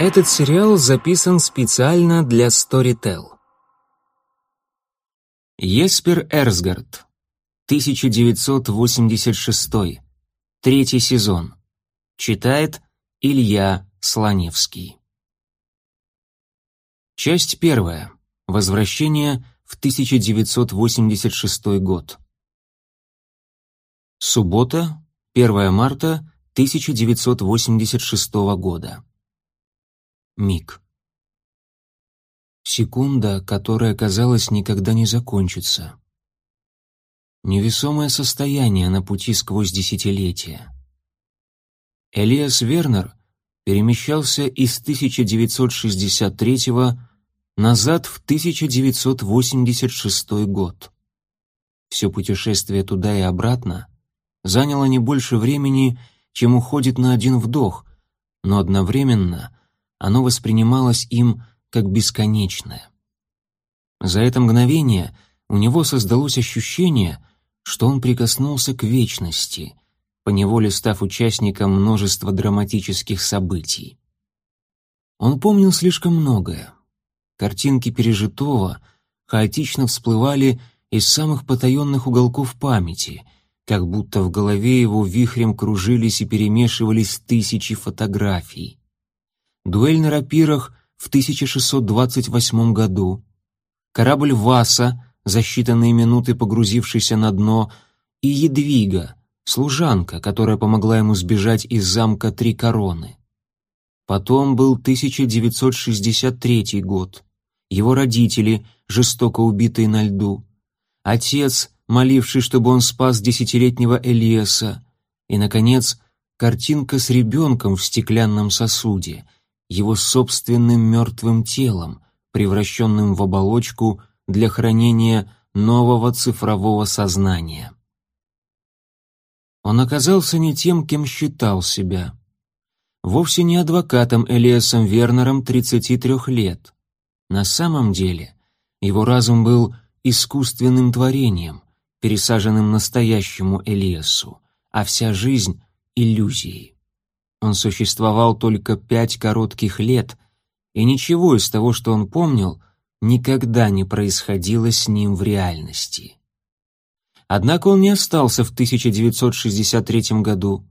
Этот сериал записан специально для Storytel. Еспер Эрсгард. 1986. Третий сезон. Читает Илья Слоневский. Часть первая. Возвращение в 1986 год. Суббота, 1 марта 1986 года. Миг. Секунда, которая, казалось, никогда не закончится. Невесомое состояние на пути сквозь десятилетия. Элиас Вернер перемещался из 1963 назад в 1986 год. Все путешествие туда и обратно заняло не больше времени, чем уходит на один вдох, но одновременно оно воспринималось им как бесконечное. За это мгновение у него создалось ощущение, что он прикоснулся к вечности, поневоле став участником множества драматических событий. Он помнил слишком многое. Картинки пережитого хаотично всплывали из самых потаенных уголков памяти, как будто в голове его вихрем кружились и перемешивались тысячи фотографий. Дуэль на рапирах в 1628 году, корабль «Васа», за считанные минуты погрузившийся на дно, и Едвига, служанка, которая помогла ему сбежать из замка Три Короны. Потом был 1963 год. Его родители, жестоко убитые на льду. Отец, моливший, чтобы он спас десятилетнего Элиаса. И, наконец, картинка с ребенком в стеклянном сосуде — его собственным мертвым телом, превращенным в оболочку для хранения нового цифрового сознания. Он оказался не тем, кем считал себя. Вовсе не адвокатом Элиасом Вернером 33 лет. На самом деле его разум был искусственным творением, пересаженным настоящему Элиасу, а вся жизнь — иллюзией. Он существовал только пять коротких лет, и ничего из того, что он помнил, никогда не происходило с ним в реальности. Однако он не остался в 1963 году.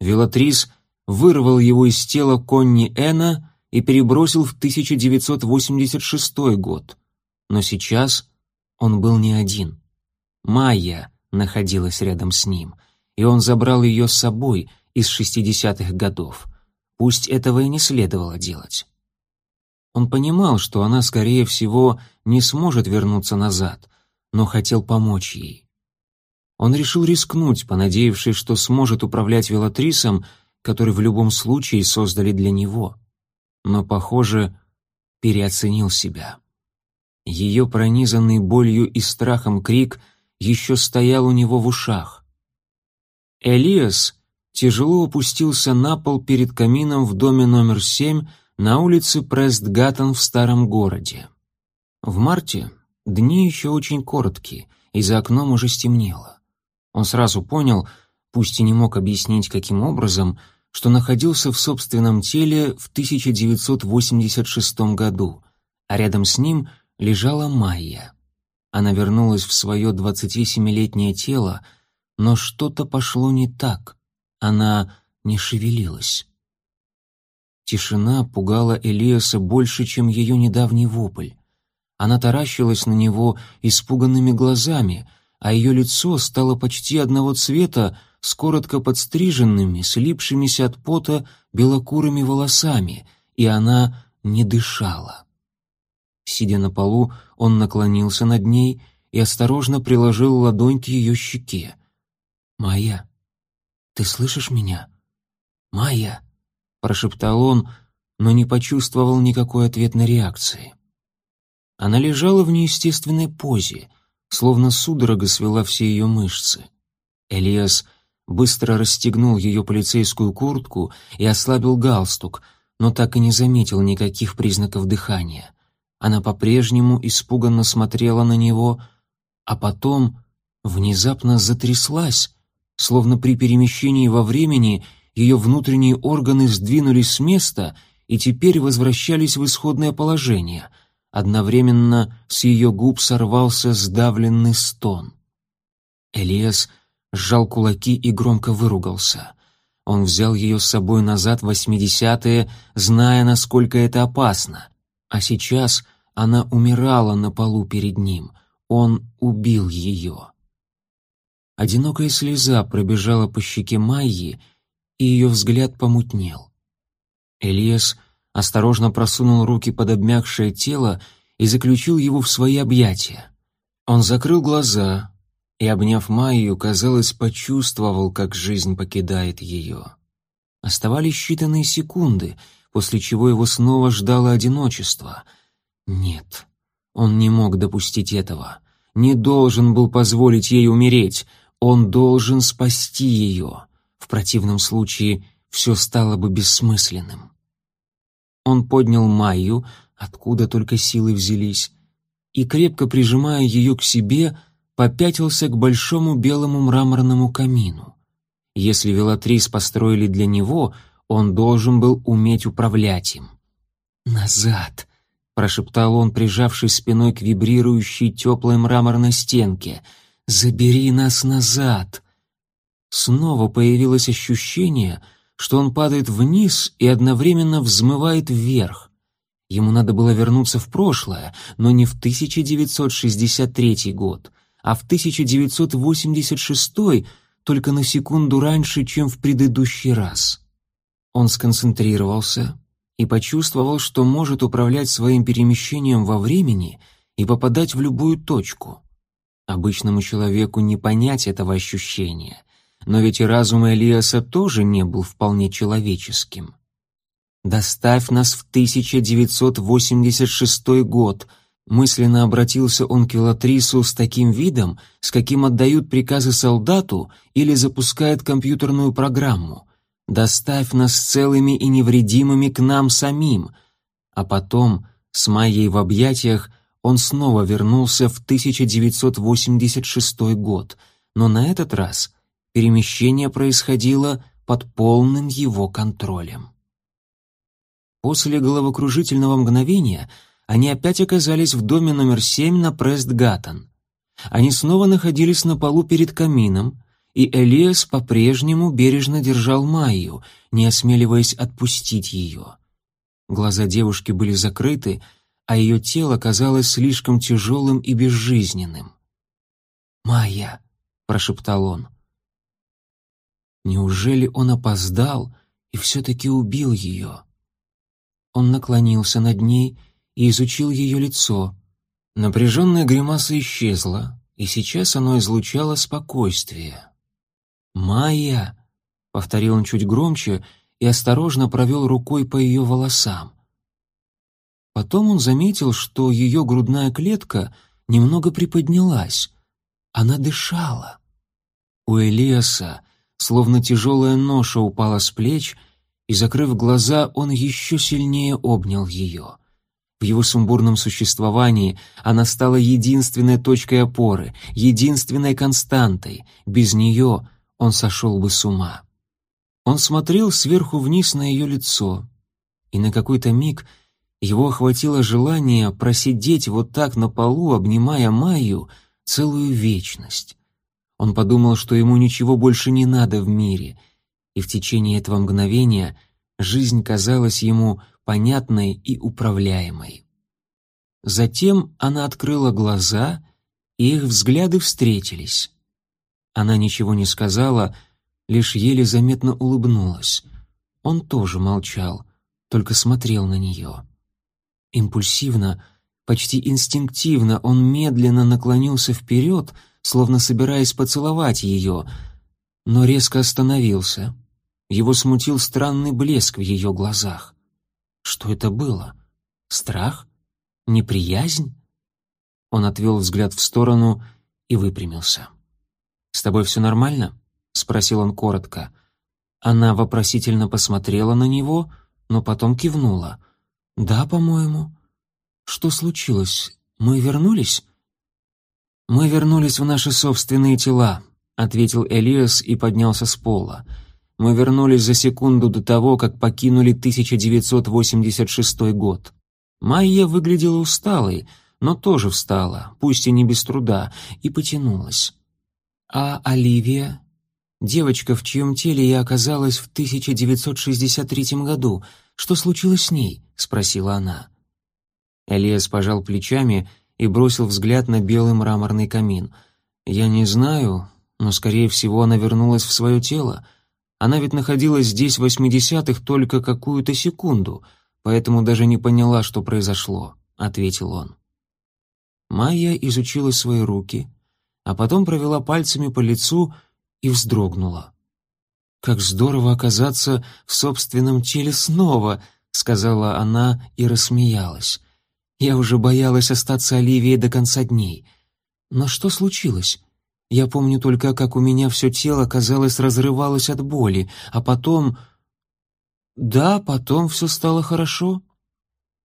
Велатрис вырвал его из тела Конни Эна и перебросил в 1986 год. Но сейчас он был не один. Майя находилась рядом с ним, и он забрал ее с собой — из шестидесятых годов. Пусть этого и не следовало делать. Он понимал, что она, скорее всего, не сможет вернуться назад, но хотел помочь ей. Он решил рискнуть, понадеявшись, что сможет управлять велатрисом, который в любом случае создали для него. Но, похоже, переоценил себя. Ее пронизанный болью и страхом крик еще стоял у него в ушах. Элиас тяжело опустился на пол перед камином в доме номер 7 на улице Престгаттон в старом городе. В марте дни еще очень короткие, и за окном уже стемнело. Он сразу понял, пусть и не мог объяснить, каким образом, что находился в собственном теле в 1986 году, а рядом с ним лежала Майя. Она вернулась в свое 27-летнее тело, но что-то пошло не так — она не шевелилась. Тишина пугала Элиаса больше, чем ее недавний вопль. Она таращилась на него испуганными глазами, а ее лицо стало почти одного цвета с коротко подстриженными, слипшимися от пота белокурыми волосами, и она не дышала. Сидя на полу, он наклонился над ней и осторожно приложил ладонь к ее щеке. «Моя, ты слышишь меня? Майя!» — прошептал он, но не почувствовал никакой ответной реакции. Она лежала в неестественной позе, словно судорога свела все ее мышцы. Элиас быстро расстегнул ее полицейскую куртку и ослабил галстук, но так и не заметил никаких признаков дыхания. Она по-прежнему испуганно смотрела на него, а потом внезапно затряслась, словно при перемещении во времени ее внутренние органы сдвинулись с места, и теперь возвращались в исходное положение. Одновременно с ее губ сорвался сдавленный стон. Элиас сжал кулаки и громко выругался. Он взял ее с собой назад в восьмидесятые, зная, насколько это опасно. А сейчас она умирала на полу перед ним. Он убил ее. Одинокая слеза пробежала по щеке Майи, и ее взгляд помутнел. Элиас осторожно просунул руки под обмякшее тело и заключил его в свои объятия. Он закрыл глаза и, обняв Майю, казалось, почувствовал, как жизнь покидает ее. Оставались считанные секунды, после чего его снова ждало одиночество. Нет, он не мог допустить этого. Не должен был позволить ей умереть. Он должен спасти ее. В противном случае все стало бы бессмысленным. Он поднял Майю, откуда только силы взялись, и, крепко прижимая ее к себе, попятился к большому белому мраморному камину. Если Велатрис построили для него, он должен был уметь управлять им. «Назад!» — прошептал он, прижавшись спиной к вибрирующей теплой мраморной стенке — «Забери нас назад!» Снова появилось ощущение, что он падает вниз и одновременно взмывает вверх. Ему надо было вернуться в прошлое, но не в 1963 год, а в 1986, только на секунду раньше, чем в предыдущий раз. Он сконцентрировался и почувствовал, что может управлять своим перемещением во времени и попадать в любую точку. Обычному человеку не понять этого ощущения, но ведь и разум Элиаса тоже не был вполне человеческим. «Доставь нас в 1986 год», мысленно обратился он к Велатрису с таким видом, с каким отдают приказы солдату или запускают компьютерную программу. «Доставь нас целыми и невредимыми к нам самим», а потом, с Майей в объятиях, он снова вернулся в 1986 год, но на этот раз перемещение происходило под полным его контролем. После головокружительного мгновения они опять оказались в доме номер 7 на Прест-Гаттон. Они снова находились на полу перед камином, и Элиас по-прежнему бережно держал Майю, не осмеливаясь отпустить ее. Глаза девушки были закрыты, а ее тело казалось слишком тяжелым и безжизненным. «Майя!» — прошептал он. Неужели он опоздал и все-таки убил ее? Он наклонился над ней и изучил ее лицо. Напряженная гримаса исчезла, и сейчас оно излучало спокойствие. «Майя!» — повторил он чуть громче и осторожно провел рукой по ее волосам. Потом он заметил, что ее грудная клетка немного приподнялась. Она дышала. У Элиаса словно тяжелая ноша упала с плеч, и, закрыв глаза, он еще сильнее обнял ее. В его сумбурном существовании она стала единственной точкой опоры, единственной константой. Без нее он сошел бы с ума. Он смотрел сверху вниз на ее лицо, и на какой-то миг — его охватило желание просидеть вот так на полу, обнимая Майю, целую вечность. Он подумал, что ему ничего больше не надо в мире, и в течение этого мгновения жизнь казалась ему понятной и управляемой. Затем она открыла глаза, и их взгляды встретились. Она ничего не сказала, лишь еле заметно улыбнулась. Он тоже молчал, только смотрел на нее. Импульсивно, почти инстинктивно он медленно наклонился вперед, словно собираясь поцеловать ее, но резко остановился. Его смутил странный блеск в ее глазах. Что это было? Страх? Неприязнь? Он отвел взгляд в сторону и выпрямился. «С тобой все нормально?» — спросил он коротко. Она вопросительно посмотрела на него, но потом кивнула — «Да, по-моему». «Что случилось? Мы вернулись?» «Мы вернулись в наши собственные тела», — ответил Элиас и поднялся с пола. Мы вернулись за секунду до того, как покинули 1986 год. Майя выглядела усталой, но тоже встала, пусть и не без труда, и потянулась. А Оливия? Девочка, в чьем теле я оказалась в 1963 году. Что случилось с ней? спросила она. Элиас пожал плечами и бросил взгляд на белый мраморный камин. Я не знаю, но скорее всего она вернулась в свое тело. Она ведь находилась здесь в восьмидесятых только какую-то секунду, поэтому даже не поняла, что произошло, ответил он. Майя изучила свои руки, а потом провела пальцами по лицу и вздрогнула. «Как здорово оказаться в собственном теле снова!» — сказала она и рассмеялась. «Я уже боялась остаться Оливией до конца дней. Но что случилось? Я помню только, как у меня все тело, казалось, разрывалось от боли, а потом...» «Да, потом все стало хорошо».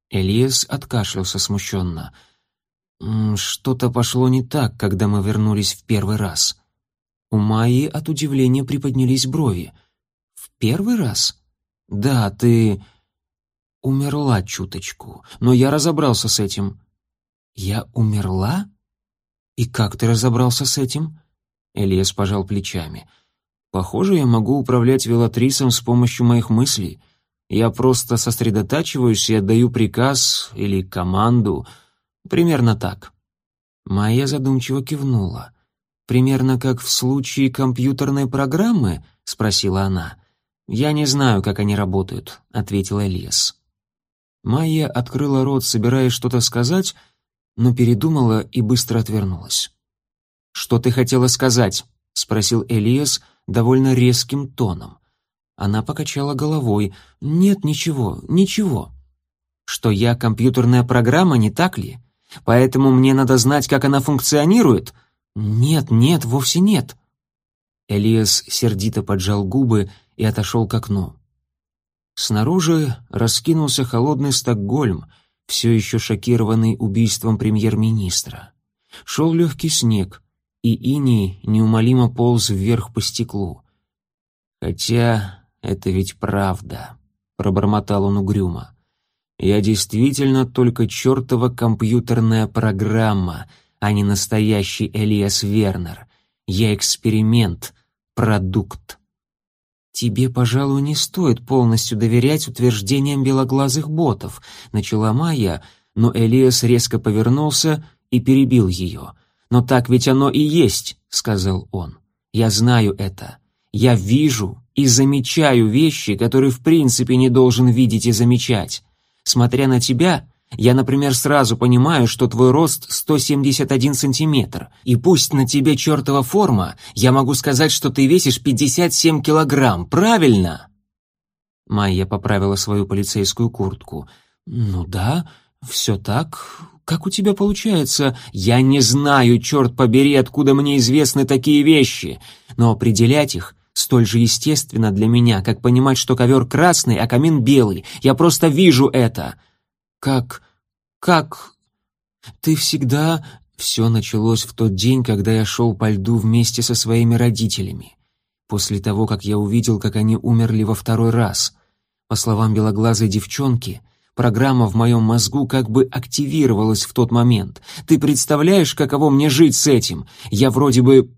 Элиас откашлялся смущенно. «Что-то пошло не так, когда мы вернулись в первый раз». У Майи от удивления приподнялись брови. «В первый раз?» «Да, ты...» «Умерла чуточку, но я разобрался с этим». «Я умерла? И как ты разобрался с этим?» Элиас пожал плечами. «Похоже, я могу управлять велатрисом с помощью моих мыслей. Я просто сосредотачиваюсь и отдаю приказ или команду. Примерно так». Майя задумчиво кивнула. «Примерно как в случае компьютерной программы?» — спросила она. «Я не знаю, как они работают», — ответил Элиас. Майя открыла рот, собираясь что-то сказать, но передумала и быстро отвернулась. «Что ты хотела сказать?» — спросил Элиас довольно резким тоном. Она покачала головой. «Нет, ничего, ничего». «Что я компьютерная программа, не так ли? Поэтому мне надо знать, как она функционирует?» «Нет, нет, вовсе нет». Элиас сердито поджал губы и отошел к окну. Снаружи раскинулся холодный Стокгольм, все еще шокированный убийством премьер-министра. Шел легкий снег, и иней неумолимо полз вверх по стеклу. «Хотя это ведь правда», — пробормотал он угрюмо. «Я действительно только чертова компьютерная программа», а не настоящий Элиас Вернер. Я эксперимент, продукт. «Тебе, пожалуй, не стоит полностью доверять утверждениям белоглазых ботов», — начала Майя, но Элиас резко повернулся и перебил ее. «Но так ведь оно и есть», — сказал он. «Я знаю это. Я вижу и замечаю вещи, которые в принципе не должен видеть и замечать. Смотря на тебя, я, например, сразу понимаю, что твой рост 171 сантиметр, и пусть на тебе чертова форма, я могу сказать, что ты весишь 57 килограмм, правильно?» Майя поправила свою полицейскую куртку. «Ну да, все так. Как у тебя получается? Я не знаю, черт побери, откуда мне известны такие вещи, но определять их столь же естественно для меня, как понимать, что ковер красный, а камин белый. Я просто вижу это. Как... как... Ты всегда... Все началось в тот день, когда я шел по льду вместе со своими родителями. После того, как я увидел, как они умерли во второй раз. По словам белоглазой девчонки, программа в моем мозгу как бы активировалась в тот момент. Ты представляешь, каково мне жить с этим? Я вроде бы...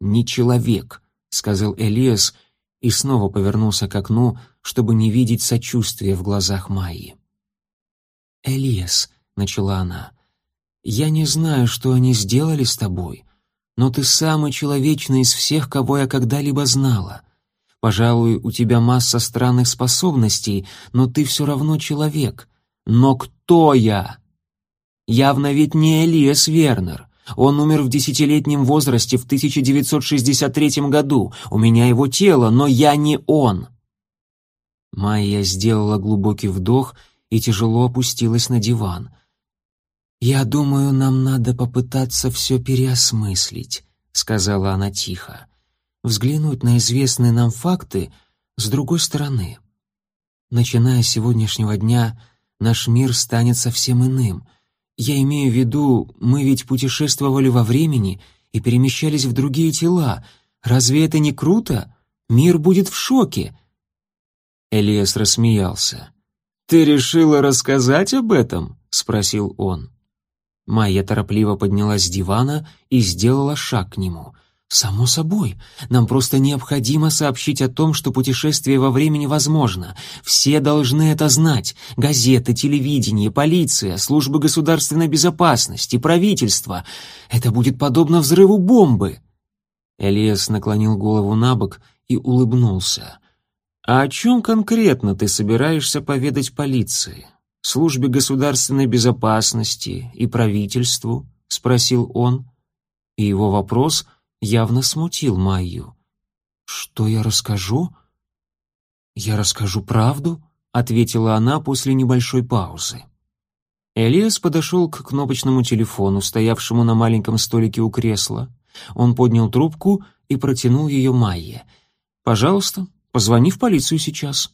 «Не человек», — сказал Элиас и снова повернулся к окну, чтобы не видеть сочувствия в глазах Майи. «Элиас», — начала она, — «я не знаю, что они сделали с тобой, но ты самый человечный из всех, кого я когда-либо знала. Пожалуй, у тебя масса странных способностей, но ты все равно человек. Но кто я? Явно ведь не Элиас Вернер». Он умер в десятилетнем возрасте в 1963 году. У меня его тело, но я не он. Майя сделала глубокий вдох и тяжело опустилась на диван. «Я думаю, нам надо попытаться все переосмыслить», — сказала она тихо. «Взглянуть на известные нам факты с другой стороны. Начиная с сегодняшнего дня, наш мир станет совсем иным. Я имею в виду, мы ведь путешествовали во времени и перемещались в другие тела. Разве это не круто? Мир будет в шоке». Элиас рассмеялся. «Ты решила рассказать об этом?» — спросил он. Майя торопливо поднялась с дивана и сделала шаг к нему. «Само собой. Нам просто необходимо сообщить о том, что путешествие во времени возможно. Все должны это знать. Газеты, телевидение, полиция, службы государственной безопасности, правительство. Это будет подобно взрыву бомбы». Элиас наклонил голову на бок и улыбнулся. «А о чем конкретно ты собираешься поведать полиции? Службе государственной безопасности и правительству?» — спросил он. И его вопрос явно смутил Майю. «Что я расскажу?» «Я расскажу правду», — ответила она после небольшой паузы. Элиас подошел к кнопочному телефону, стоявшему на маленьком столике у кресла. Он поднял трубку и протянул ее Майе. «Пожалуйста, Позвони в полицию сейчас».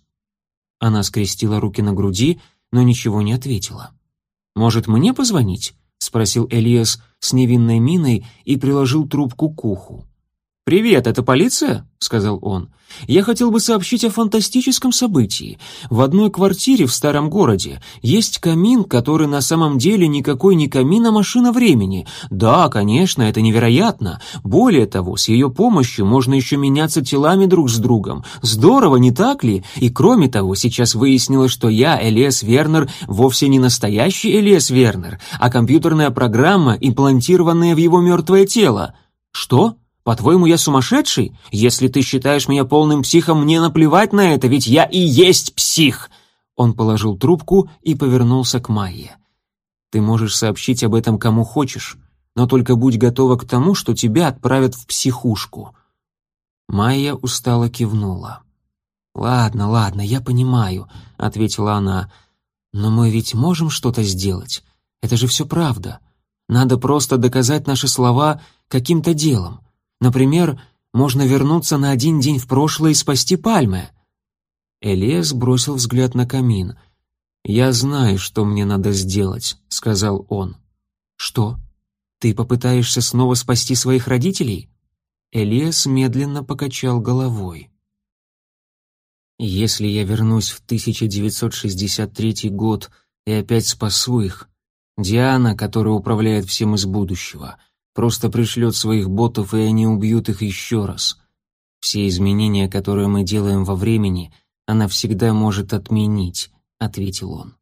Она скрестила руки на груди, но ничего не ответила. «Может, мне позвонить?» — спросил Элиас с невинной миной и приложил трубку к уху. «Привет, это полиция?» — сказал он. «Я хотел бы сообщить о фантастическом событии. В одной квартире в старом городе есть камин, который на самом деле никакой не камин, а машина времени. Да, конечно, это невероятно. Более того, с ее помощью можно еще меняться телами друг с другом. Здорово, не так ли? И кроме того, сейчас выяснилось, что я, Элиас Вернер, вовсе не настоящий Элиас Вернер, а компьютерная программа, имплантированная в его мертвое тело. Что?» По-твоему, я сумасшедший? Если ты считаешь меня полным психом, мне наплевать на это, ведь я и есть псих!» Он положил трубку и повернулся к Майе. «Ты можешь сообщить об этом кому хочешь, но только будь готова к тому, что тебя отправят в психушку». Майя устало кивнула. «Ладно, ладно, я понимаю», — ответила она. «Но мы ведь можем что-то сделать. Это же все правда. Надо просто доказать наши слова каким-то делом. Например, можно вернуться на один день в прошлое и спасти пальмы. Элиас бросил взгляд на камин. «Я знаю, что мне надо сделать», — сказал он. «Что? Ты попытаешься снова спасти своих родителей?» Элиас медленно покачал головой. «Если я вернусь в 1963 год и опять спасу их, Диана, которая управляет всем из будущего, — просто пришлет своих ботов, и они убьют их еще раз. Все изменения, которые мы делаем во времени, она всегда может отменить», — ответил он.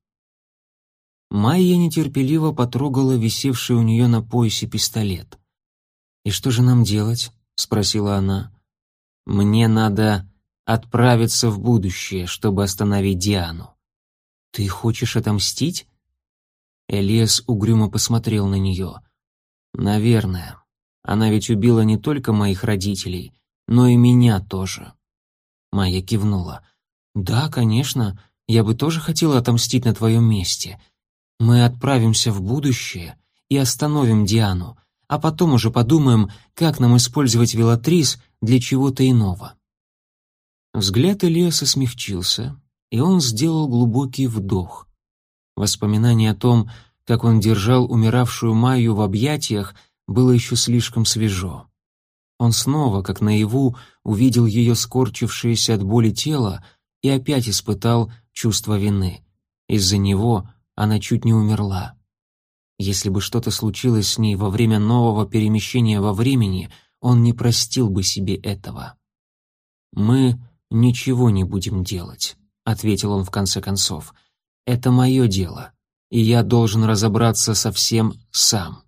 Майя нетерпеливо потрогала висевший у нее на поясе пистолет. «И что же нам делать?» — спросила она. «Мне надо отправиться в будущее, чтобы остановить Диану». «Ты хочешь отомстить?» Элиас угрюмо посмотрел на нее. Наверное. Она ведь убила не только моих родителей, но и меня тоже. Майя кивнула. Да, конечно, я бы тоже хотела отомстить на твоем месте. Мы отправимся в будущее и остановим Диану, а потом уже подумаем, как нам использовать Велатрис для чего-то иного. Взгляд Элиаса смягчился, и он сделал глубокий вдох. Воспоминание о том, как он держал умиравшую Майю в объятиях, было еще слишком свежо. Он снова, как наяву, увидел ее скорчившееся от боли тело и опять испытал чувство вины. Из-за него она чуть не умерла. Если бы что-то случилось с ней во время нового перемещения во времени, он не простил бы себе этого. «Мы ничего не будем делать», — ответил он в конце концов. «Это мое дело и я должен разобраться со всем сам».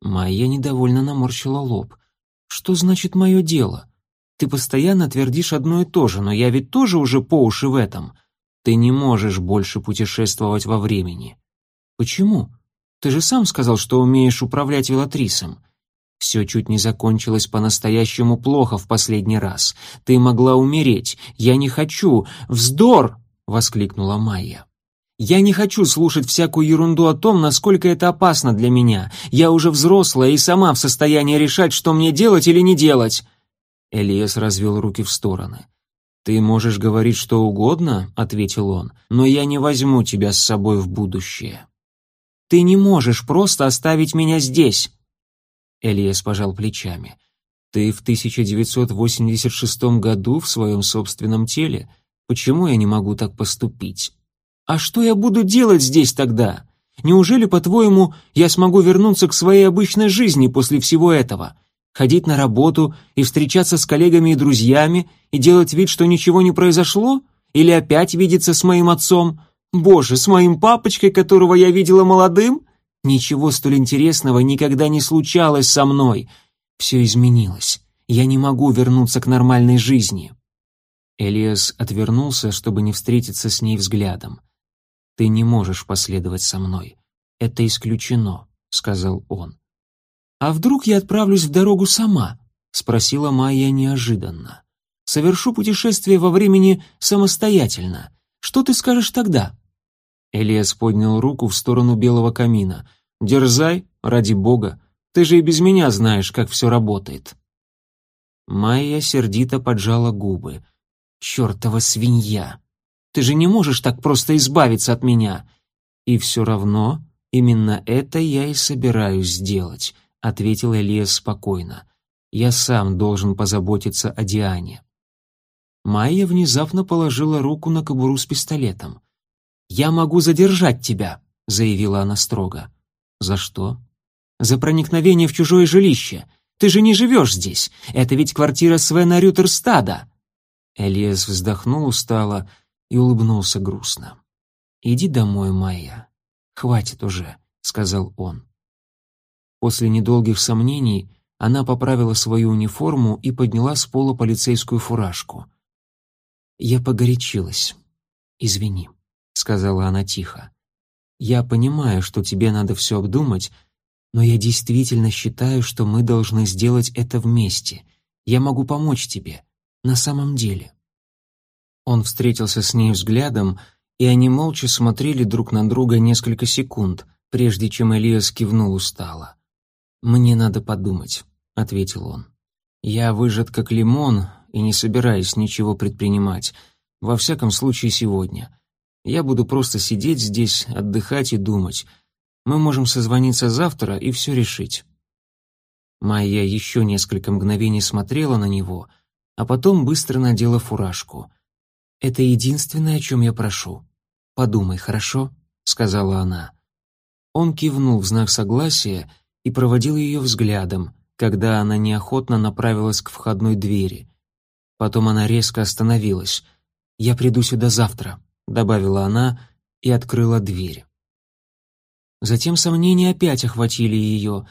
Майя недовольно наморщила лоб. «Что значит мое дело? Ты постоянно твердишь одно и то же, но я ведь тоже уже по уши в этом. Ты не можешь больше путешествовать во времени». «Почему? Ты же сам сказал, что умеешь управлять велатрисом». Все чуть не закончилось по-настоящему плохо в последний раз. Ты могла умереть. Я не хочу. Вздор! воскликнула Майя. Я не хочу слушать всякую ерунду о том, насколько это опасно для меня. Я уже взрослая и сама в состоянии решать, что мне делать или не делать». Элиас развел руки в стороны. «Ты можешь говорить что угодно», — ответил он, «но я не возьму тебя с собой в будущее». «Ты не можешь просто оставить меня здесь». Элиас пожал плечами. Ты в 1986 году в своем собственном теле. Почему я не могу так поступить? А что я буду делать здесь тогда? Неужели, по-твоему, я смогу вернуться к своей обычной жизни после всего этого? Ходить на работу и встречаться с коллегами и друзьями и делать вид, что ничего не произошло? Или опять видеться с моим отцом? Боже, с моим папочкой, которого я видела молодым? Ничего столь интересного никогда не случалось со мной. Все изменилось. Я не могу вернуться к нормальной жизни. Элиас отвернулся, чтобы не встретиться с ней взглядом. «Ты не можешь последовать со мной. Это исключено», — сказал он. «А вдруг я отправлюсь в дорогу сама?» — спросила Майя неожиданно. «Совершу путешествие во времени самостоятельно. Что ты скажешь тогда?» Элиас поднял руку в сторону белого камина. «Дерзай, ради бога. Ты же и без меня знаешь, как все работает». Майя сердито поджала губы. «Чертова свинья! Ты же не можешь так просто избавиться от меня!» «И все равно именно это я и собираюсь сделать», — ответил Элиас спокойно. «Я сам должен позаботиться о Диане». Майя внезапно положила руку на кобуру с пистолетом. «Я могу задержать тебя», — заявила она строго. «За что?» «За проникновение в чужое жилище. Ты же не живешь здесь. Это ведь квартира Свена Рютерстада». Элиас вздохнул устало и улыбнулся грустно. «Иди домой, Майя. Хватит уже», — сказал он. После недолгих сомнений она поправила свою униформу и подняла с пола полицейскую фуражку. «Я погорячилась. Извини», — сказала она тихо. «Я понимаю, что тебе надо все обдумать, но я действительно считаю, что мы должны сделать это вместе. Я могу помочь тебе. На самом деле». Он встретился с ней взглядом, и они молча смотрели друг на друга несколько секунд, прежде чем Элиас кивнул устало. «Мне надо подумать», — ответил он. «Я выжат как лимон и не собираюсь ничего предпринимать, во всяком случае сегодня. Я буду просто сидеть здесь, отдыхать и думать. Мы можем созвониться завтра и все решить». Майя еще несколько мгновений смотрела на него, а потом быстро надела фуражку. «Это единственное, о чем я прошу. Подумай, хорошо?» — сказала она. Он кивнул в знак согласия и проводил ее взглядом, когда она неохотно направилась к входной двери. Потом она резко остановилась. «Я приду сюда завтра», — добавила она и открыла дверь. Затем сомнения опять охватили ее,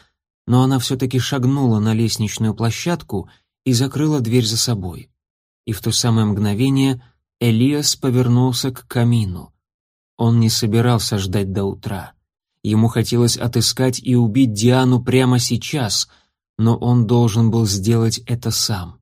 но она все-таки шагнула на лестничную площадку и закрыла дверь за собой. И в то самое мгновение Элиас повернулся к камину. Он не собирался ждать до утра. Ему хотелось отыскать и убить Диану прямо сейчас, но он должен был сделать это сам.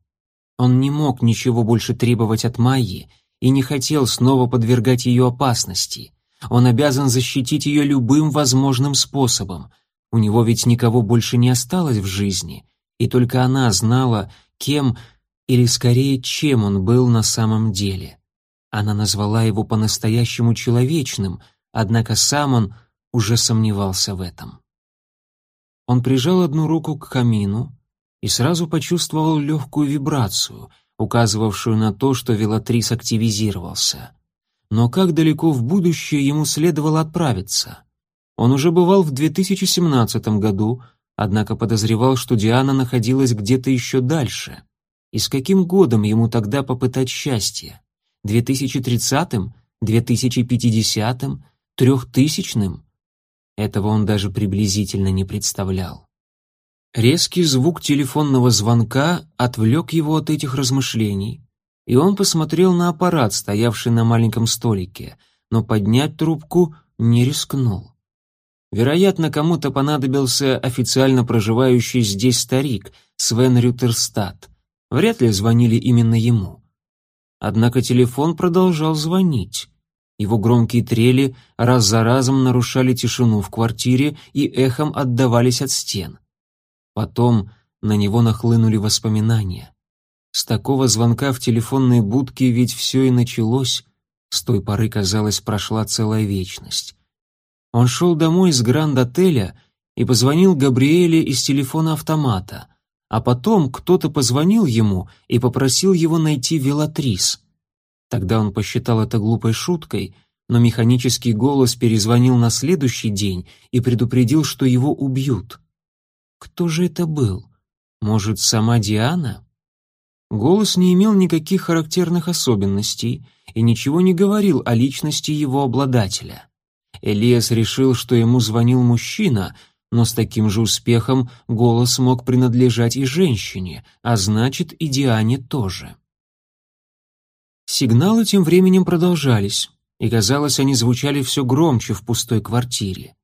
Он не мог ничего больше требовать от Майи и не хотел снова подвергать ее опасности. Он обязан защитить ее любым возможным способом. У него ведь никого больше не осталось в жизни, и только она знала, кем или скорее чем он был на самом деле. Она назвала его по-настоящему человечным, однако сам он уже сомневался в этом. Он прижал одну руку к камину и сразу почувствовал легкую вибрацию, указывавшую на то, что Велатрис активизировался. Но как далеко в будущее ему следовало отправиться? Он уже бывал в 2017 году, однако подозревал, что Диана находилась где-то еще дальше. И с каким годом ему тогда попытать счастье? 2030-м? 2050-м? Трехтысячным? Этого он даже приблизительно не представлял. Резкий звук телефонного звонка отвлек его от этих размышлений, и он посмотрел на аппарат, стоявший на маленьком столике, но поднять трубку не рискнул. Вероятно, кому-то понадобился официально проживающий здесь старик, Свен Рютерстад. Вряд ли звонили именно ему. Однако телефон продолжал звонить. Его громкие трели раз за разом нарушали тишину в квартире и эхом отдавались от стен. Потом на него нахлынули воспоминания. С такого звонка в телефонной будке ведь все и началось. С той поры, казалось, прошла целая вечность. Он шел домой из гранд-отеля и позвонил Габриэле из телефона автомата. А потом кто-то позвонил ему и попросил его найти Велатрис. Тогда он посчитал это глупой шуткой, но механический голос перезвонил на следующий день и предупредил, что его убьют. Кто же это был? Может, сама Диана? Голос не имел никаких характерных особенностей и ничего не говорил о личности его обладателя. Элиас решил, что ему звонил мужчина, но с таким же успехом голос мог принадлежать и женщине, а значит, и Диане тоже. Сигналы тем временем продолжались, и, казалось, они звучали все громче в пустой квартире.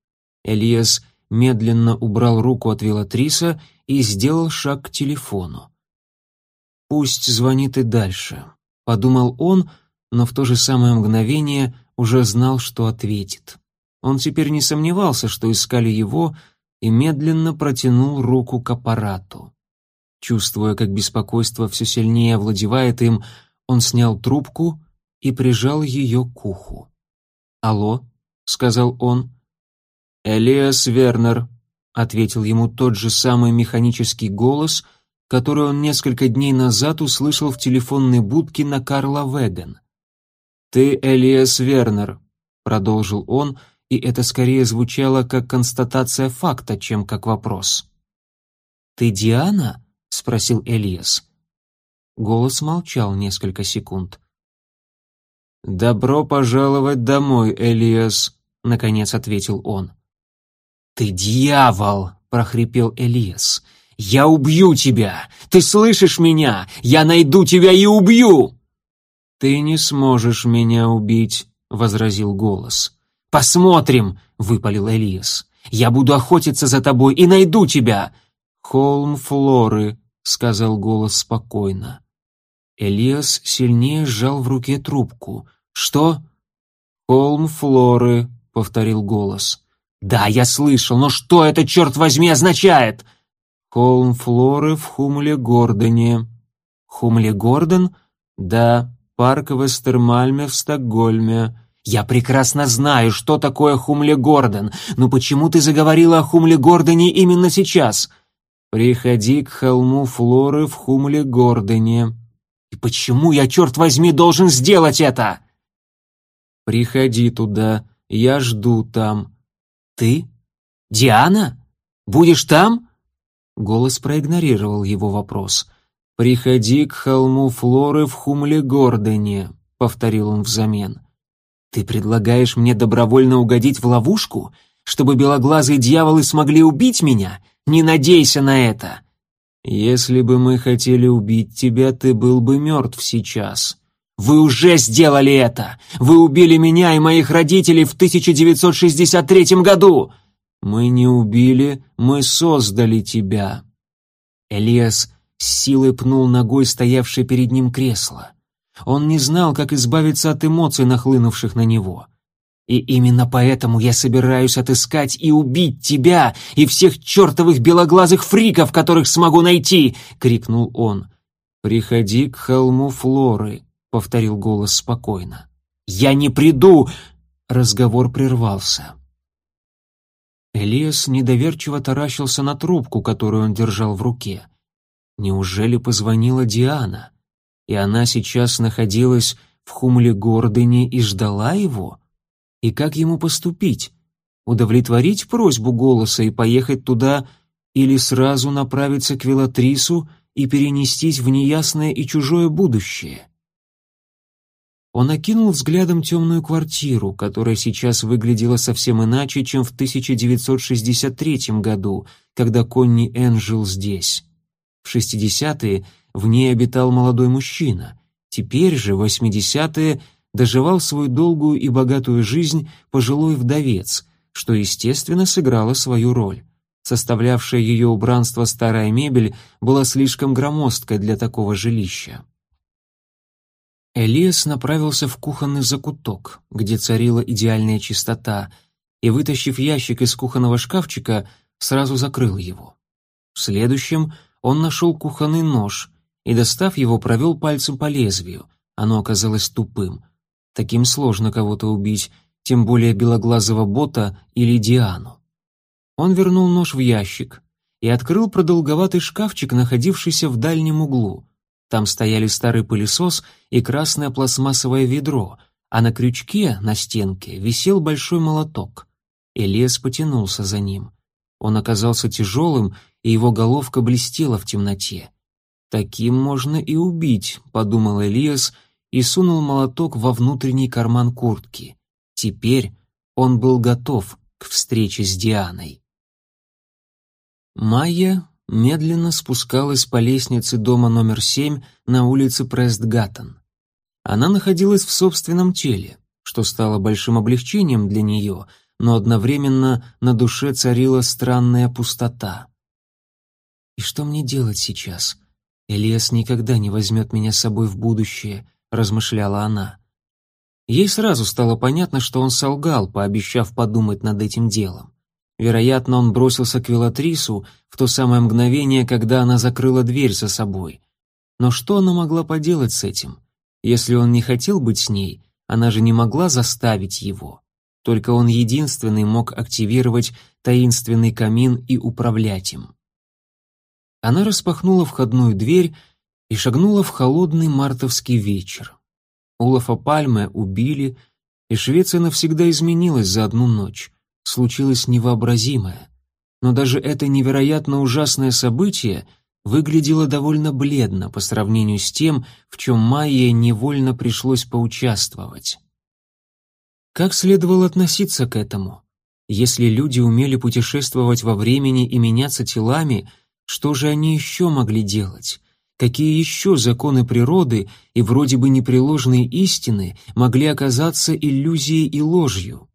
Элиас медленно убрал руку от Велатриса и сделал шаг к телефону. «Пусть звонит и дальше», — подумал он, но в то же самое мгновение уже знал, что ответит. Он теперь не сомневался, что искали его, и медленно протянул руку к аппарату. Чувствуя, как беспокойство все сильнее овладевает им, он снял трубку и прижал ее к уху. «Алло?» — сказал он. «Элиас Вернер», — ответил ему тот же самый механический голос, который он несколько дней назад услышал в телефонной будке на Карла Веген. «Ты Элиас Вернер», — продолжил он, и это скорее звучало как констатация факта, чем как вопрос. «Ты Диана?» — спросил Элиас. Голос молчал несколько секунд. «Добро пожаловать домой, Элиас», — наконец ответил он. «Ты дьявол!» — прохрипел Элиас. «Я убью тебя! Ты слышишь меня? Я найду тебя и убью!» «Ты не сможешь меня убить», — возразил голос. «Посмотрим!» — выпалил Элиас. «Я буду охотиться за тобой и найду тебя!» «Холм Флоры», — сказал голос спокойно. Элиас сильнее сжал в руке трубку. «Что?» «Холм Флоры», — повторил голос. «Да, я слышал, но что это, черт возьми, означает?» «Холм Флоры в Хумле-Гордоне». «Хумле-Гордон?» «Да, парк Вестермальме в Стокгольме». «Я прекрасно знаю, что такое Хумле-Гордон, но почему ты заговорила о Хумле-Гордоне именно сейчас?» «Приходи к холму Флоры в Хумле-Гордоне». «И почему я, черт возьми, должен сделать это?» «Приходи туда, я жду там», «Ты? Диана? Будешь там?» Голос проигнорировал его вопрос. «Приходи к холму Флоры в Хумле-Гордоне», — повторил он взамен. «Ты предлагаешь мне добровольно угодить в ловушку, чтобы белоглазые дьяволы смогли убить меня? Не надейся на это!» «Если бы мы хотели убить тебя, ты был бы мертв сейчас», вы уже сделали это! Вы убили меня и моих родителей в 1963 году!» «Мы не убили, мы создали тебя!» Элиас с силой пнул ногой стоявшее перед ним кресло. Он не знал, как избавиться от эмоций, нахлынувших на него. «И именно поэтому я собираюсь отыскать и убить тебя и всех чертовых белоглазых фриков, которых смогу найти!» — крикнул он. «Приходи к холму Флоры», — повторил голос спокойно. «Я не приду!» — разговор прервался. Элиас недоверчиво таращился на трубку, которую он держал в руке. Неужели позвонила Диана? И она сейчас находилась в Хумле-Гордоне и ждала его? И как ему поступить? Удовлетворить просьбу голоса и поехать туда или сразу направиться к Велатрису и перенестись в неясное и чужое будущее? Он окинул взглядом темную квартиру, которая сейчас выглядела совсем иначе, чем в 1963 году, когда Конни Энн жил здесь. В 60-е в ней обитал молодой мужчина. Теперь же, в 80-е, доживал свою долгую и богатую жизнь пожилой вдовец, что, естественно, сыграло свою роль. Составлявшая ее убранство старая мебель была слишком громоздкой для такого жилища. Элиас направился в кухонный закуток, где царила идеальная чистота, и, вытащив ящик из кухонного шкафчика, сразу закрыл его. В следующем он нашел кухонный нож и, достав его, провел пальцем по лезвию. Оно оказалось тупым. Таким сложно кого-то убить, тем более белоглазого бота или Диану. Он вернул нож в ящик и открыл продолговатый шкафчик, находившийся в дальнем углу. Там стояли старый пылесос и красное пластмассовое ведро, а на крючке на стенке висел большой молоток. Элиас потянулся за ним. Он оказался тяжелым, и его головка блестела в темноте. «Таким можно и убить», — подумал Элиас и сунул молоток во внутренний карман куртки. Теперь он был готов к встрече с Дианой. Майя медленно спускалась по лестнице дома номер семь на улице Престгаттон. Она находилась в собственном теле, что стало большим облегчением для нее, но одновременно на душе царила странная пустота. «И что мне делать сейчас? Элиас никогда не возьмет меня с собой в будущее», — размышляла она. Ей сразу стало понятно, что он солгал, пообещав подумать над этим делом. Вероятно, он бросился к Велатрису в то самое мгновение, когда она закрыла дверь за собой. Но что она могла поделать с этим? Если он не хотел быть с ней, она же не могла заставить его. Только он единственный мог активировать таинственный камин и управлять им. Она распахнула входную дверь и шагнула в холодный мартовский вечер. Улафа Пальме убили, и Швеция навсегда изменилась за одну ночь. Случилось невообразимое. Но даже это невероятно ужасное событие выглядело довольно бледно по сравнению с тем, в чем Майе невольно пришлось поучаствовать. Как следовало относиться к этому? Если люди умели путешествовать во времени и меняться телами, что же они еще могли делать? Какие еще законы природы и вроде бы непреложные истины могли оказаться иллюзией и ложью?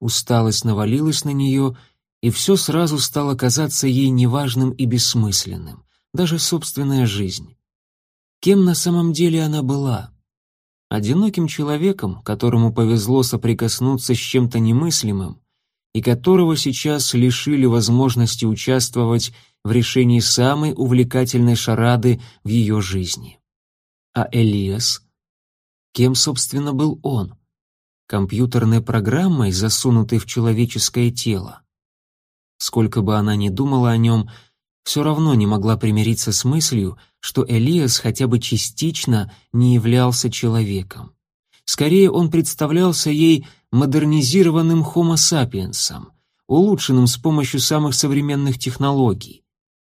Усталость навалилась на нее, и все сразу стало казаться ей неважным и бессмысленным, даже собственная жизнь. Кем на самом деле она была? Одиноким человеком, которому повезло соприкоснуться с чем-то немыслимым, и которого сейчас лишили возможности участвовать в решении самой увлекательной шарады в ее жизни. А Элиас? Кем, собственно, был он? Компьютерной программой, засунутой в человеческое тело? Сколько бы она ни думала о нем, все равно не могла примириться с мыслью, что Элиас хотя бы частично не являлся человеком. Скорее, он представлялся ей модернизированным Homo sapiensом, улучшенным с помощью самых современных технологий.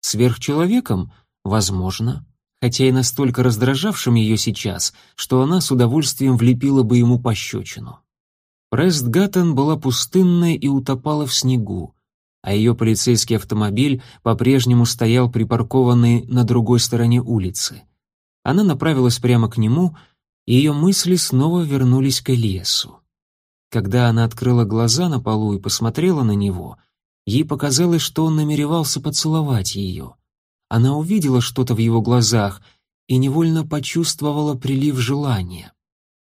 Сверхчеловеком? Возможно. Хотя и настолько раздражавшим ее сейчас, что она с удовольствием влепила бы ему пощечину. Престгаттен была пустынной и утопала в снегу, а ее полицейский автомобиль по-прежнему стоял припаркованный на другой стороне улицы. Она направилась прямо к нему, и ее мысли снова вернулись к Элиасу. Когда она открыла глаза на полу и посмотрела на него — Ей показалось, что он намеревался поцеловать ее. Она увидела что-то в его глазах и невольно почувствовала прилив желания.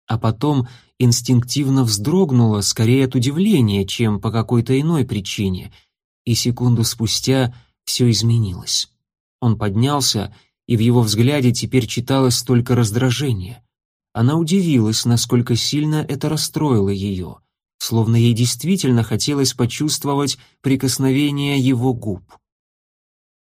А потом инстинктивно вздрогнула скорее от удивления, чем по какой-то иной причине, и секунду спустя все изменилось. Он поднялся, и в его взгляде теперь читалось только раздражение. Она удивилась, насколько сильно это расстроило ее словно ей действительно хотелось почувствовать прикосновение его губ.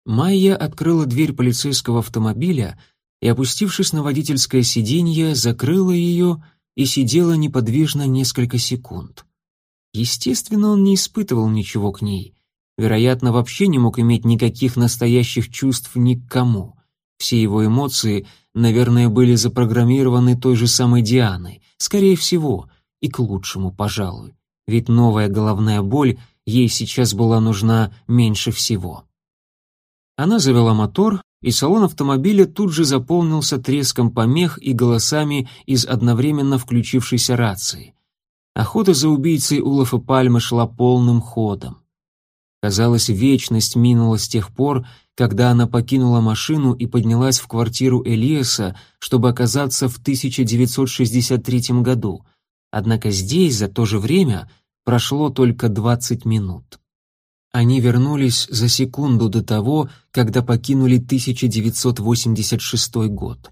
Майя открыла дверь полицейского автомобиля и, опустившись на водительское сиденье, закрыла ее и сидела неподвижно несколько секунд. Естественно, он не испытывал ничего к ней. Вероятно, вообще не мог иметь никаких настоящих чувств ни к кому. Все его эмоции, наверное, были запрограммированы той же самой Дианой. Скорее всего, и к лучшему, пожалуй, ведь новая головная боль ей сейчас была нужна меньше всего. Она завела мотор, и салон автомобиля тут же заполнился треском помех и голосами из одновременно включившейся рации. Охота за убийцей Улафа Пальмы шла полным ходом. Казалось, вечность минула с тех пор, когда она покинула машину и поднялась в квартиру Элиаса, чтобы оказаться в 1963 году, Однако здесь за то же время прошло только 20 минут. Они вернулись за секунду до того, когда покинули 1986 год.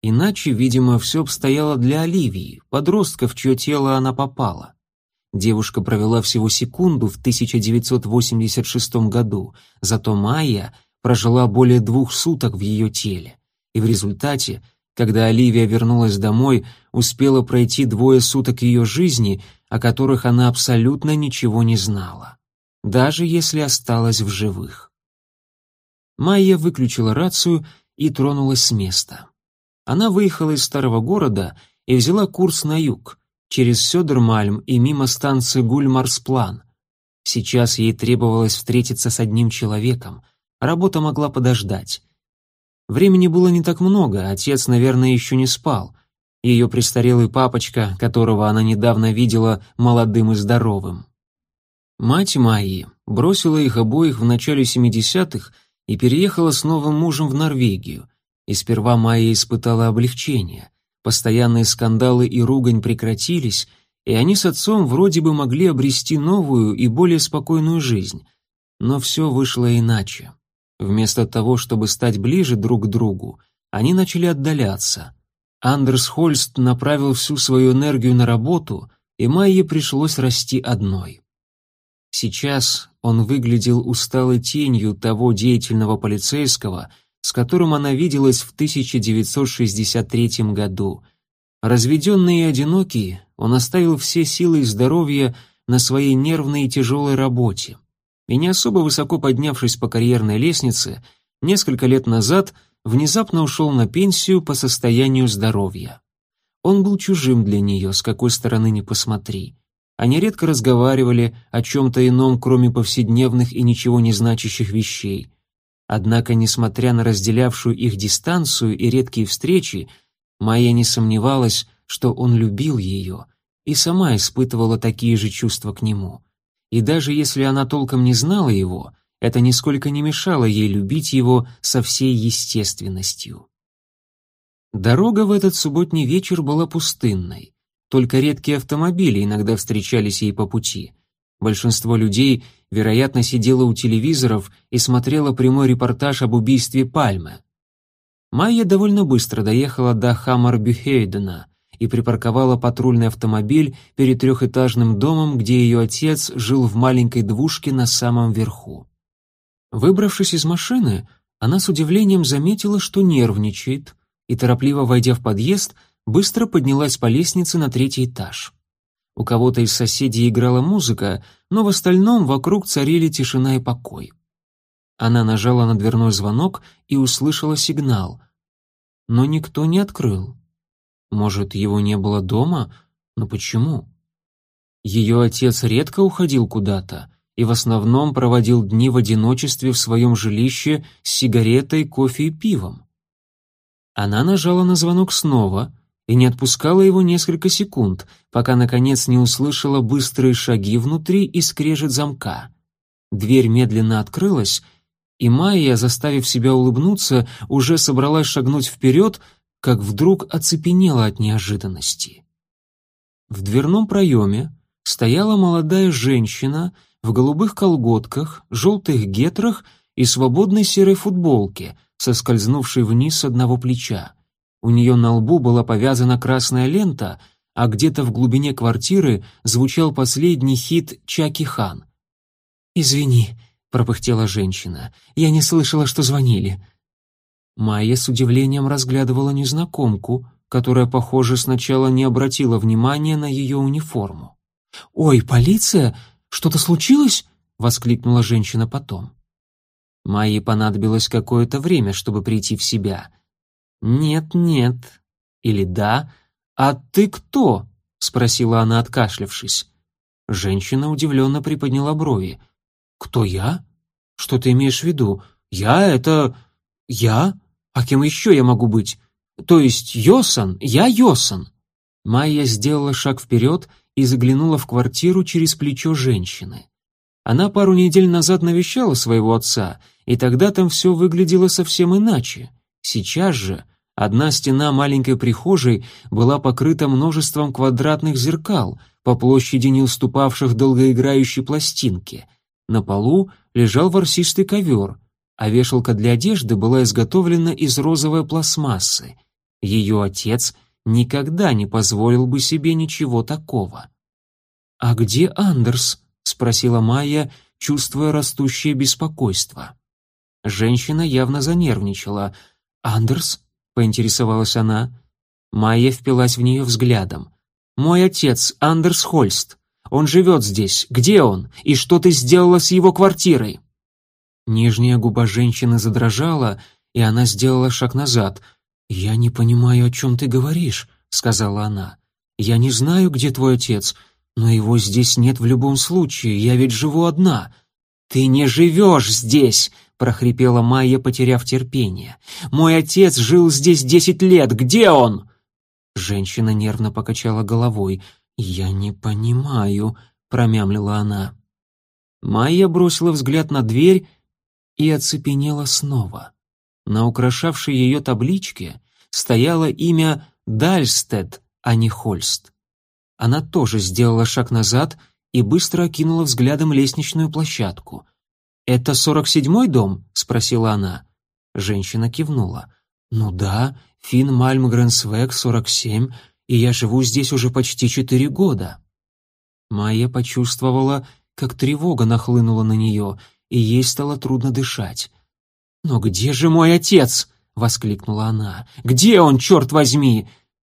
Иначе, видимо, все обстояло для Оливии, подростка, в чье тело она попала. Девушка провела всего секунду в 1986 году, зато Майя прожила более двух суток в ее теле. И в результате, когда Оливия вернулась домой, успела пройти двое суток ее жизни, о которых она абсолютно ничего не знала, даже если осталась в живых. Майя выключила рацию и тронулась с места. Она выехала из старого города и взяла курс на юг, через Сёдермальм и мимо станции Гульмарсплан. Сейчас ей требовалось встретиться с одним человеком. Работа могла подождать. Времени было не так много, отец, наверное, еще не спал. Ее престарелый папочка, которого она недавно видела молодым и здоровым. Мать Майи бросила их обоих в начале 70-х и переехала с новым мужем в Норвегию. И сперва Майя испытала облегчение. Постоянные скандалы и ругань прекратились, и они с отцом вроде бы могли обрести новую и более спокойную жизнь. Но все вышло иначе. Вместо того, чтобы стать ближе друг к другу, они начали отдаляться. Андерс Хольст направил всю свою энергию на работу, и Майе пришлось расти одной. Сейчас он выглядел усталой тенью того деятельного полицейского, с которым она виделась в 1963 году. Разведенный и одинокий, он оставил все силы и здоровье на своей нервной и тяжелой работе. И не особо высоко поднявшись по карьерной лестнице, несколько лет назад внезапно ушел на пенсию по состоянию здоровья. Он был чужим для нее, с какой стороны ни посмотри. Они редко разговаривали о чем-то ином, кроме повседневных и ничего не значащих вещей. Однако, несмотря на разделявшую их дистанцию и редкие встречи, Майя не сомневалась, что он любил ее и сама испытывала такие же чувства к нему. И даже если она толком не знала его, это нисколько не мешало ей любить его со всей естественностью. Дорога в этот субботний вечер была пустынной. Только редкие автомобили иногда встречались ей по пути. Большинство людей вероятно, сидела у телевизоров и смотрела прямой репортаж об убийстве Пальмы. Майя довольно быстро доехала до Хаммарбюхейдена и припарковала патрульный автомобиль перед трехэтажным домом, где ее отец жил в маленькой двушке на самом верху. Выбравшись из машины, она с удивлением заметила, что нервничает, и, торопливо войдя в подъезд, быстро поднялась по лестнице на третий этаж. У кого-то из соседей играла музыка, но в остальном вокруг царили тишина и покой. Она нажала на дверной звонок и услышала сигнал. Но никто не открыл. Может, его не было дома? Но почему? Ее отец редко уходил куда-то и в основном проводил дни в одиночестве в своем жилище с сигаретой, кофе и пивом. Она нажала на звонок снова — и не отпускала его несколько секунд, пока, наконец, не услышала быстрые шаги внутри и скрежет замка. Дверь медленно открылась, и Майя, заставив себя улыбнуться, уже собралась шагнуть вперед, как вдруг оцепенела от неожиданности. В дверном проеме стояла молодая женщина в голубых колготках, желтых гетрах и свободной серой футболке, соскользнувшей вниз с одного плеча. У нее на лбу была повязана красная лента, а где-то в глубине квартиры звучал последний хит Чаки Хан. «Извини», — пропыхтела женщина, — «я не слышала, что звонили». Майя с удивлением разглядывала незнакомку, которая, похоже, сначала не обратила внимания на ее униформу. «Ой, полиция? Что-то случилось?» — воскликнула женщина потом. Майе понадобилось какое-то время, чтобы прийти в себя — «Нет-нет» или «да», «А ты кто?» — спросила она, откашлявшись. Женщина удивленно приподняла брови. «Кто я? Что ты имеешь в виду? Я — это... я? А кем еще я могу быть? То есть Йосан? Я Йосан!» Майя сделала шаг вперед и заглянула в квартиру через плечо женщины. Она пару недель назад навещала своего отца, и тогда там все выглядело совсем иначе. Сейчас же одна стена маленькой прихожей была покрыта множеством квадратных зеркал, по площади не уступавших долгоиграющей пластинке. На полу лежал ворсистый ковер, а вешалка для одежды была изготовлена из розовой пластмассы. Ее отец никогда не позволил бы себе ничего такого. «А где Андерс?» — спросила Майя, чувствуя растущее беспокойство. Женщина явно занервничала. «Андерс?» — поинтересовалась она. Майя впилась в нее взглядом. «Мой отец, Андерс Хольст. Он живет здесь. Где он? И что ты сделала с его квартирой?» Нижняя губа женщины задрожала, и она сделала шаг назад. «Я не понимаю, о чем ты говоришь», — сказала она. «Я не знаю, где твой отец, но его здесь нет в любом случае, я ведь живу одна». «Ты не живешь здесь!» — прохрипела Майя, потеряв терпение. «Мой отец жил здесь десять лет, где он?» Женщина нервно покачала головой. «Я не понимаю», — промямлила она. Майя бросила взгляд на дверь и оцепенела снова. На украшавшей ее табличке стояло имя Дальстед, а не Хольст. Она тоже сделала шаг назад и быстро окинула взглядом лестничную площадку. «Это сорок седьмой дом?» — спросила она. Женщина кивнула. «Ну да, Фин Мальмгренсвек, 47, и я живу здесь уже почти четыре года». Майя почувствовала, как тревога нахлынула на нее, и ей стало трудно дышать. «Но где же мой отец?» — воскликнула она. «Где он, черт возьми?»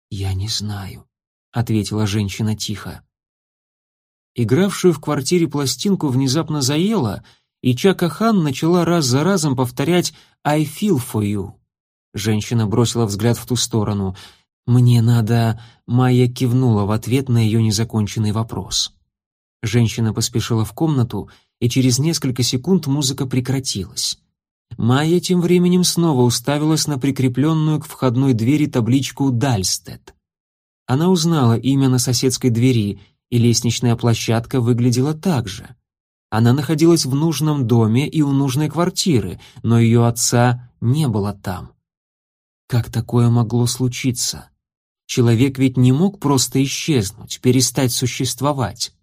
«Я не знаю», — ответила женщина тихо. Игравшую в квартире пластинку внезапно заела, и Чака Хан начала раз за разом повторять «I feel for you». Женщина бросила взгляд в ту сторону. «Мне надо...» Майя кивнула в ответ на ее незаконченный вопрос. Женщина поспешила в комнату, и через несколько секунд музыка прекратилась. Майя тем временем снова уставилась на прикрепленную к входной двери табличку «Дальстед». Она узнала имя на соседской двери, и лестничная площадка выглядела так же. Она находилась в нужном доме и у нужной квартиры, но ее отца не было там. Как такое могло случиться? Человек ведь не мог просто исчезнуть, перестать существовать.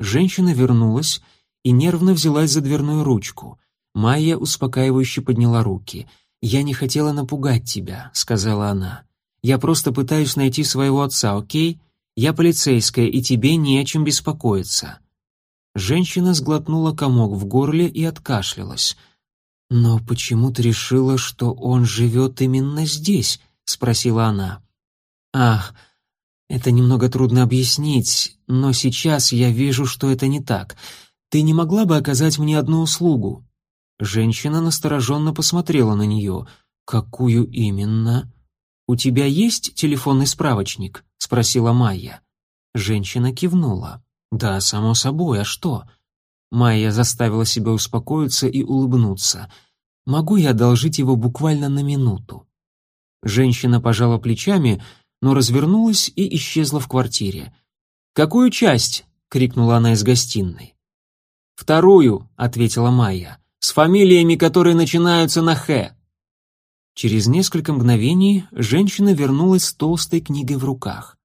Женщина вернулась и нервно взялась за дверную ручку. Майя успокаивающе подняла руки. «Я не хотела напугать тебя», — сказала она. «Я просто пытаюсь найти своего отца, окей? Я полицейская, и тебе не о чем беспокоиться». Женщина сглотнула комок в горле и откашлялась. «Но почему ты решила, что он живет именно здесь?» — спросила она. «Ах, это немного трудно объяснить, но сейчас я вижу, что это не так. Ты не могла бы оказать мне одну услугу?» Женщина настороженно посмотрела на нее. «Какую именно?» «У тебя есть телефонный справочник?» — спросила Майя. Женщина кивнула. «Да, само собой, а что?» Майя заставила себя успокоиться и улыбнуться. «Могу я одолжить его буквально на минуту?» Женщина пожала плечами, но развернулась и исчезла в квартире. «Какую часть?» — крикнула она из гостиной. «Вторую», — ответила Майя, — «с фамилиями, которые начинаются на «Х». Через несколько мгновений женщина вернулась с толстой книгой в руках.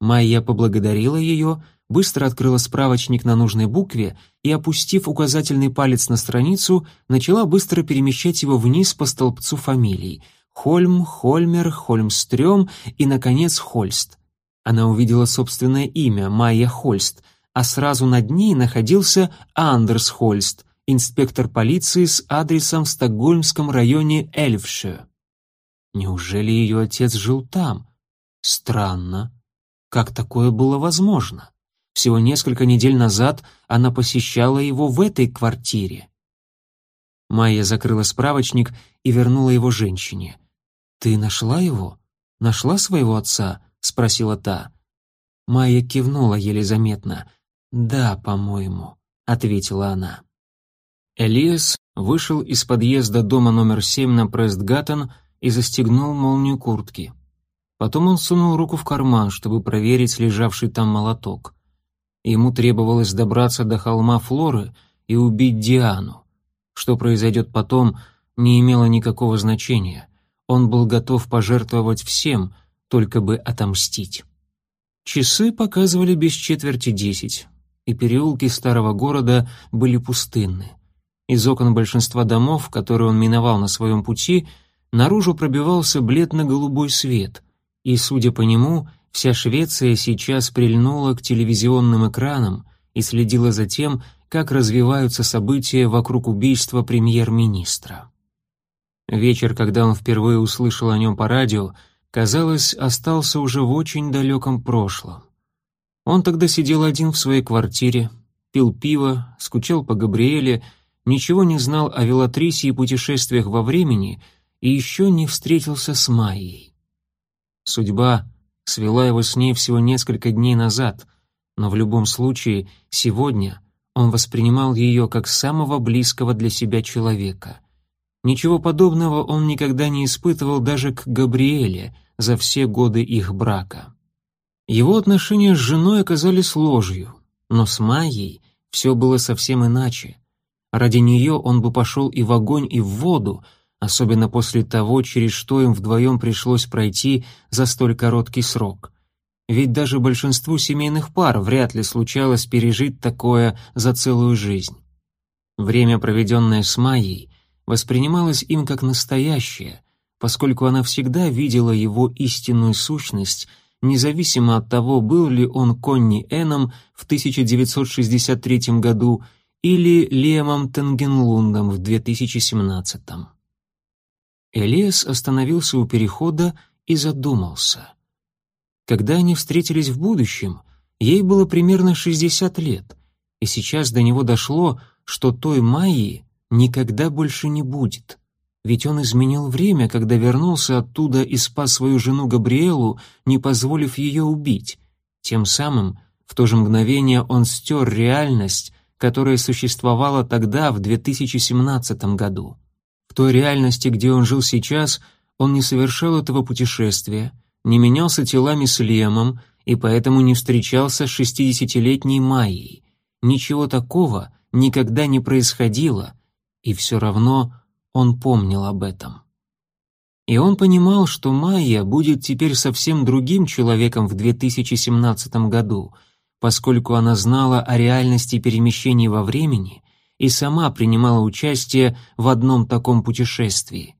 Майя поблагодарила ее, — быстро открыла справочник на нужной букве и, опустив указательный палец на страницу, начала быстро перемещать его вниз по столбцу фамилий — Хольм, Хольмер, Хольмстрём и, наконец, Хольст. Она увидела собственное имя — Майя Хольст, а сразу над ней находился Андерс Хольст, инспектор полиции с адресом в стокгольмском районе Эльфше. Неужели ее отец жил там? Странно. Как такое было возможно? Всего несколько недель назад она посещала его в этой квартире. Майя закрыла справочник и вернула его женщине. «Ты нашла его? Нашла своего отца?» — спросила та. Майя кивнула еле заметно. «Да, по-моему», — ответила она. Элиас вышел из подъезда дома номер семь на Престгаттен и застегнул молнию куртки. Потом он сунул руку в карман, чтобы проверить лежавший там молоток. Ему требовалось добраться до холма Флоры и убить Диану. Что произойдет потом, не имело никакого значения. Он был готов пожертвовать всем, только бы отомстить. Часы показывали без четверти десять, и переулки старого города были пустынны. Из окон большинства домов, которые он миновал на своем пути, наружу пробивался бледно-голубой свет, и, судя по нему, Вся Швеция сейчас прильнула к телевизионным экранам и следила за тем, как развиваются события вокруг убийства премьер-министра. Вечер, когда он впервые услышал о нем по радио, казалось, остался уже в очень далеком прошлом. Он тогда сидел один в своей квартире, пил пиво, скучал по Габриэле, ничего не знал о Велатрисе и путешествиях во времени и еще не встретился с Майей. Судьба свела его с ней всего несколько дней назад, но в любом случае сегодня он воспринимал ее как самого близкого для себя человека. Ничего подобного он никогда не испытывал даже к Габриэле за все годы их брака. Его отношения с женой оказались ложью, но с Майей все было совсем иначе. Ради нее он бы пошел и в огонь, и в воду, особенно после того, через что им вдвоем пришлось пройти за столь короткий срок. Ведь даже большинству семейных пар вряд ли случалось пережить такое за целую жизнь. Время, проведенное с Майей, воспринималось им как настоящее, поскольку она всегда видела его истинную сущность, независимо от того, был ли он Конни Эном в 1963 году или Лемом Тенгенлундом в 2017. Элиас остановился у перехода и задумался. Когда они встретились в будущем, ей было примерно 60 лет, и сейчас до него дошло, что той Майи никогда больше не будет. Ведь он изменил время, когда вернулся оттуда и спас свою жену Габриэлу, не позволив ее убить. Тем самым, в то же мгновение он стер реальность, которая существовала тогда, в 2017 году. В той реальности, где он жил сейчас, он не совершал этого путешествия, не менялся телами с Лемом и поэтому не встречался с шестидесятилетней Майей. Ничего такого никогда не происходило, и все равно он помнил об этом. И он понимал, что Майя будет теперь совсем другим человеком в 2017 году, поскольку она знала о реальности перемещений во времени и сама принимала участие в одном таком путешествии.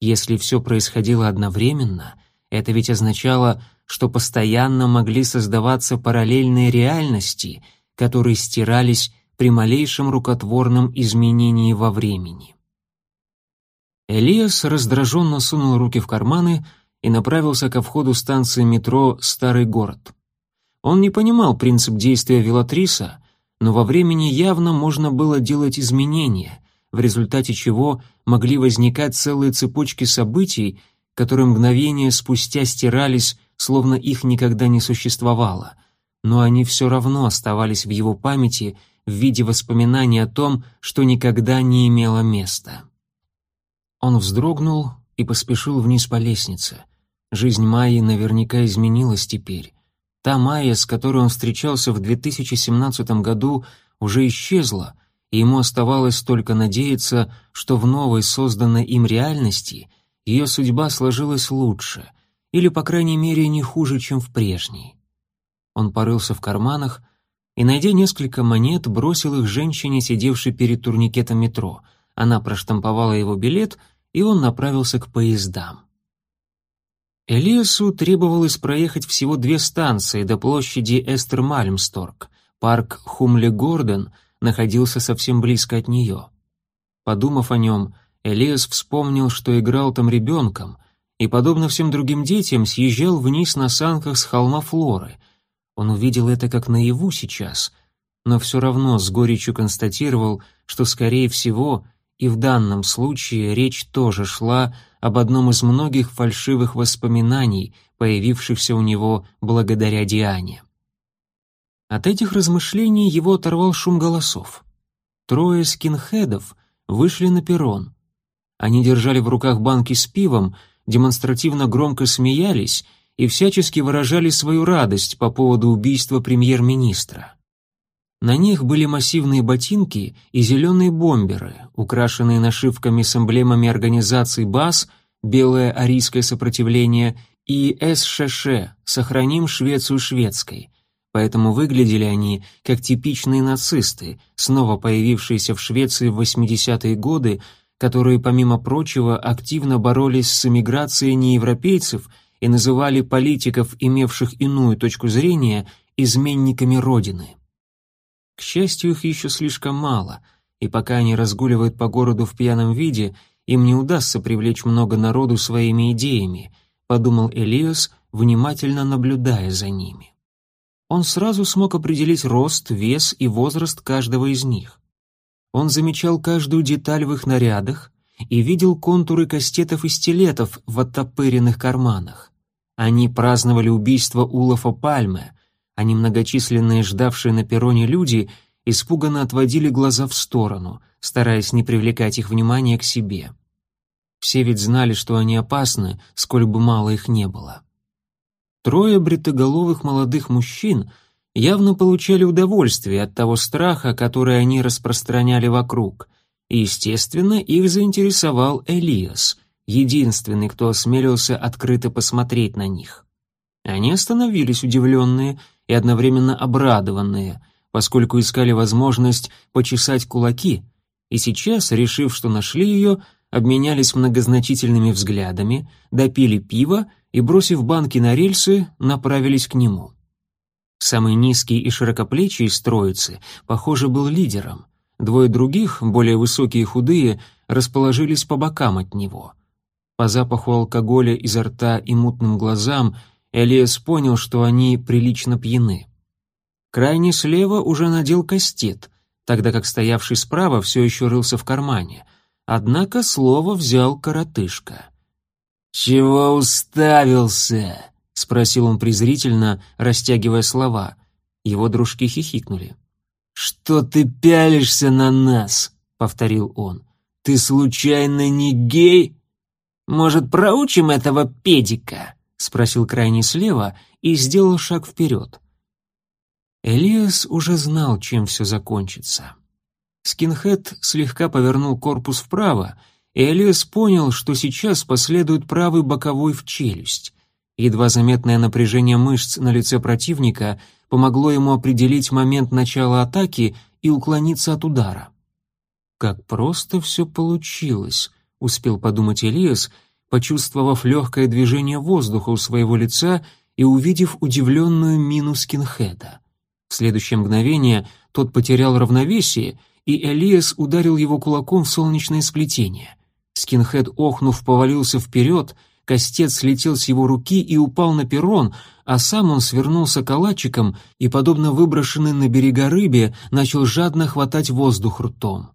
Если все происходило одновременно, это ведь означало, что постоянно могли создаваться параллельные реальности, которые стирались при малейшем рукотворном изменении во времени. Элиас раздраженно сунул руки в карманы и направился ко входу станции метро «Старый город». Он не понимал принцип действия Велатриса, но во времени явно можно было делать изменения, в результате чего могли возникать целые цепочки событий, которые мгновение спустя стирались, словно их никогда не существовало, но они все равно оставались в его памяти в виде воспоминаний о том, что никогда не имело места. Он вздрогнул и поспешил вниз по лестнице. Жизнь Майи наверняка изменилась теперь. Та Майя, с которой он встречался в 2017 году, уже исчезла, и ему оставалось только надеяться, что в новой созданной им реальности ее судьба сложилась лучше, или, по крайней мере, не хуже, чем в прежней. Он порылся в карманах и, найдя несколько монет, бросил их женщине, сидевшей перед турникетом метро. Она проштамповала его билет, и он направился к поездам. Элиасу требовалось проехать всего две станции до площади Эстермальмсторг. Парк Хумле-Гордон находился совсем близко от нее. Подумав о нем, Элиас вспомнил, что играл там ребенком, и, подобно всем другим детям, съезжал вниз на санках с холма Флоры. Он увидел это как наяву сейчас, но все равно с горечью констатировал, что, скорее всего, и в данном случае речь тоже шла об одном из многих фальшивых воспоминаний, появившихся у него благодаря Диане. От этих размышлений его оторвал шум голосов. Трое скинхедов вышли на перрон. Они держали в руках банки с пивом, демонстративно громко смеялись и всячески выражали свою радость по поводу убийства премьер-министра. На них были массивные ботинки и зеленые бомберы, украшенные нашивками с эмблемами организаций БАС, Белое арийское сопротивление и СШШ «Сохраним Швецию шведской», поэтому выглядели они как типичные нацисты, снова появившиеся в Швеции в 80-е годы, которые, помимо прочего, активно боролись с эмиграцией неевропейцев и называли политиков, имевших иную точку зрения, изменниками Родины. К счастью, их еще слишком мало, и пока они разгуливают по городу в пьяном виде, им не удастся привлечь много народу своими идеями, подумал Элиас, внимательно наблюдая за ними. Он сразу смог определить рост, вес и возраст каждого из них. Он замечал каждую деталь в их нарядах и видел контуры кастетов и стилетов в оттопыренных карманах. Они праздновали убийство Улафа Пальме, а немногочисленные ждавшие на перроне люди испуганно отводили глаза в сторону, стараясь не привлекать их внимание к себе. Все ведь знали, что они опасны, сколь бы мало их не было. Трое бритоголовых молодых мужчин явно получали удовольствие от того страха, который они распространяли вокруг, и, естественно, их заинтересовал Элиас, единственный, кто осмелился открыто посмотреть на них. Они остановились удивленные и одновременно обрадованные, поскольку искали возможность почесать кулаки, и сейчас, решив, что нашли ее, обменялись многозначительными взглядами, допили пиво и, бросив банки на рельсы, направились к нему. Самый низкий и широкоплечий из троицы, похоже, был лидером. Двое других, более высокие и худые, расположились по бокам от него. По запаху алкоголя изо рта и мутным глазам Элиас понял, что они прилично пьяны. Крайне слева уже надел кастет, тогда как стоявший справа все еще рылся в кармане. Однако слово взял коротышка. «Чего уставился?» — спросил он презрительно, растягивая слова. Его дружки хихикнули. «Что ты пялишься на нас?» — повторил он. «Ты случайно не гей? Может, проучим этого педика?» — спросил крайний слева и сделал шаг вперед. Элиас уже знал, чем все закончится. Скинхед слегка повернул корпус вправо, и Элиас понял, что сейчас последует правый боковой в челюсть. Едва заметное напряжение мышц на лице противника помогло ему определить момент начала атаки и уклониться от удара. «Как просто все получилось», — успел подумать Элиас, почувствовав легкое движение воздуха у своего лица и увидев удивленную мину скинхеда. В следующее мгновение тот потерял равновесие, и Элиас ударил его кулаком в солнечное сплетение. Скинхед, охнув, повалился вперед — Костец слетел с его руки и упал на перрон, а сам он свернулся калачиком и, подобно выброшенной на берега рыбе, начал жадно хватать воздух ртом.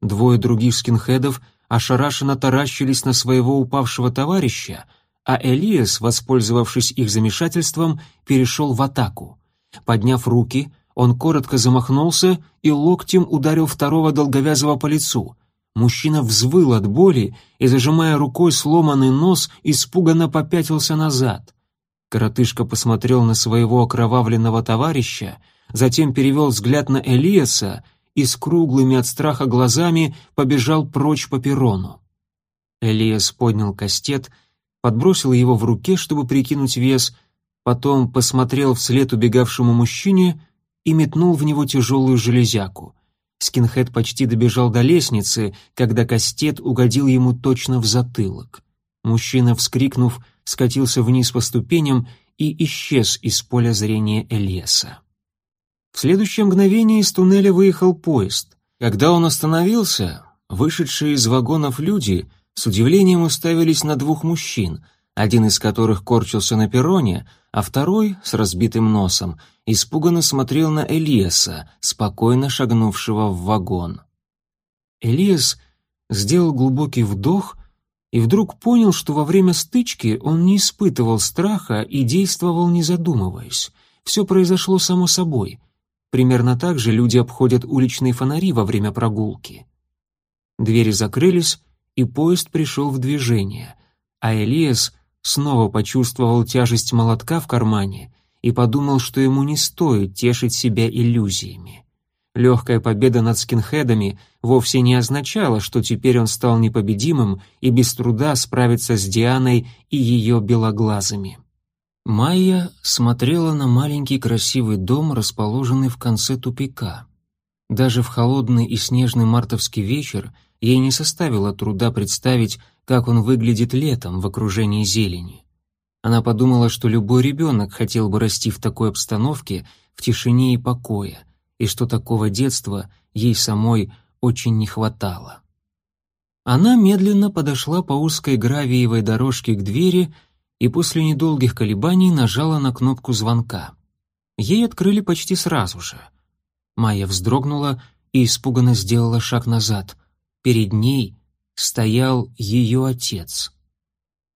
Двое других скинхедов ошарашенно таращились на своего упавшего товарища, а Элиас, воспользовавшись их замешательством, перешел в атаку. Подняв руки, он коротко замахнулся и локтем ударил второго долговязого по лицу — Мужчина взвыл от боли и, зажимая рукой сломанный нос, испуганно попятился назад. Коротышка посмотрел на своего окровавленного товарища, затем перевел взгляд на Элиаса и с круглыми от страха глазами побежал прочь по перрону. Элиас поднял кастет, подбросил его в руке, чтобы прикинуть вес, потом посмотрел вслед убегавшему мужчине и метнул в него тяжелую железяку — Скинхед почти добежал до лестницы, когда кастет угодил ему точно в затылок. Мужчина, вскрикнув, скатился вниз по ступеням и исчез из поля зрения Элиаса. В следующее мгновение из туннеля выехал поезд. Когда он остановился, вышедшие из вагонов люди с удивлением уставились на двух мужчин, один из которых корчился на перроне, а второй, с разбитым носом, испуганно смотрел на Элиаса, спокойно шагнувшего в вагон. Элиас сделал глубокий вдох и вдруг понял, что во время стычки он не испытывал страха и действовал не задумываясь. Все произошло само собой. Примерно так же люди обходят уличные фонари во время прогулки. Двери закрылись, и поезд пришел в движение, а Элиас — снова почувствовал тяжесть молотка в кармане и подумал, что ему не стоит тешить себя иллюзиями. Легкая победа над скинхедами вовсе не означала, что теперь он стал непобедимым и без труда справится с Дианой и ее белоглазыми. Майя смотрела на маленький красивый дом, расположенный в конце тупика. Даже в холодный и снежный мартовский вечер ей не составило труда представить, как он выглядит летом в окружении зелени. Она подумала, что любой ребенок хотел бы расти в такой обстановке, в тишине и покое, и что такого детства ей самой очень не хватало. Она медленно подошла по узкой гравиевой дорожке к двери и после недолгих колебаний нажала на кнопку звонка. Ей открыли почти сразу же. Майя вздрогнула и испуганно сделала шаг назад. Перед ней стоял ее отец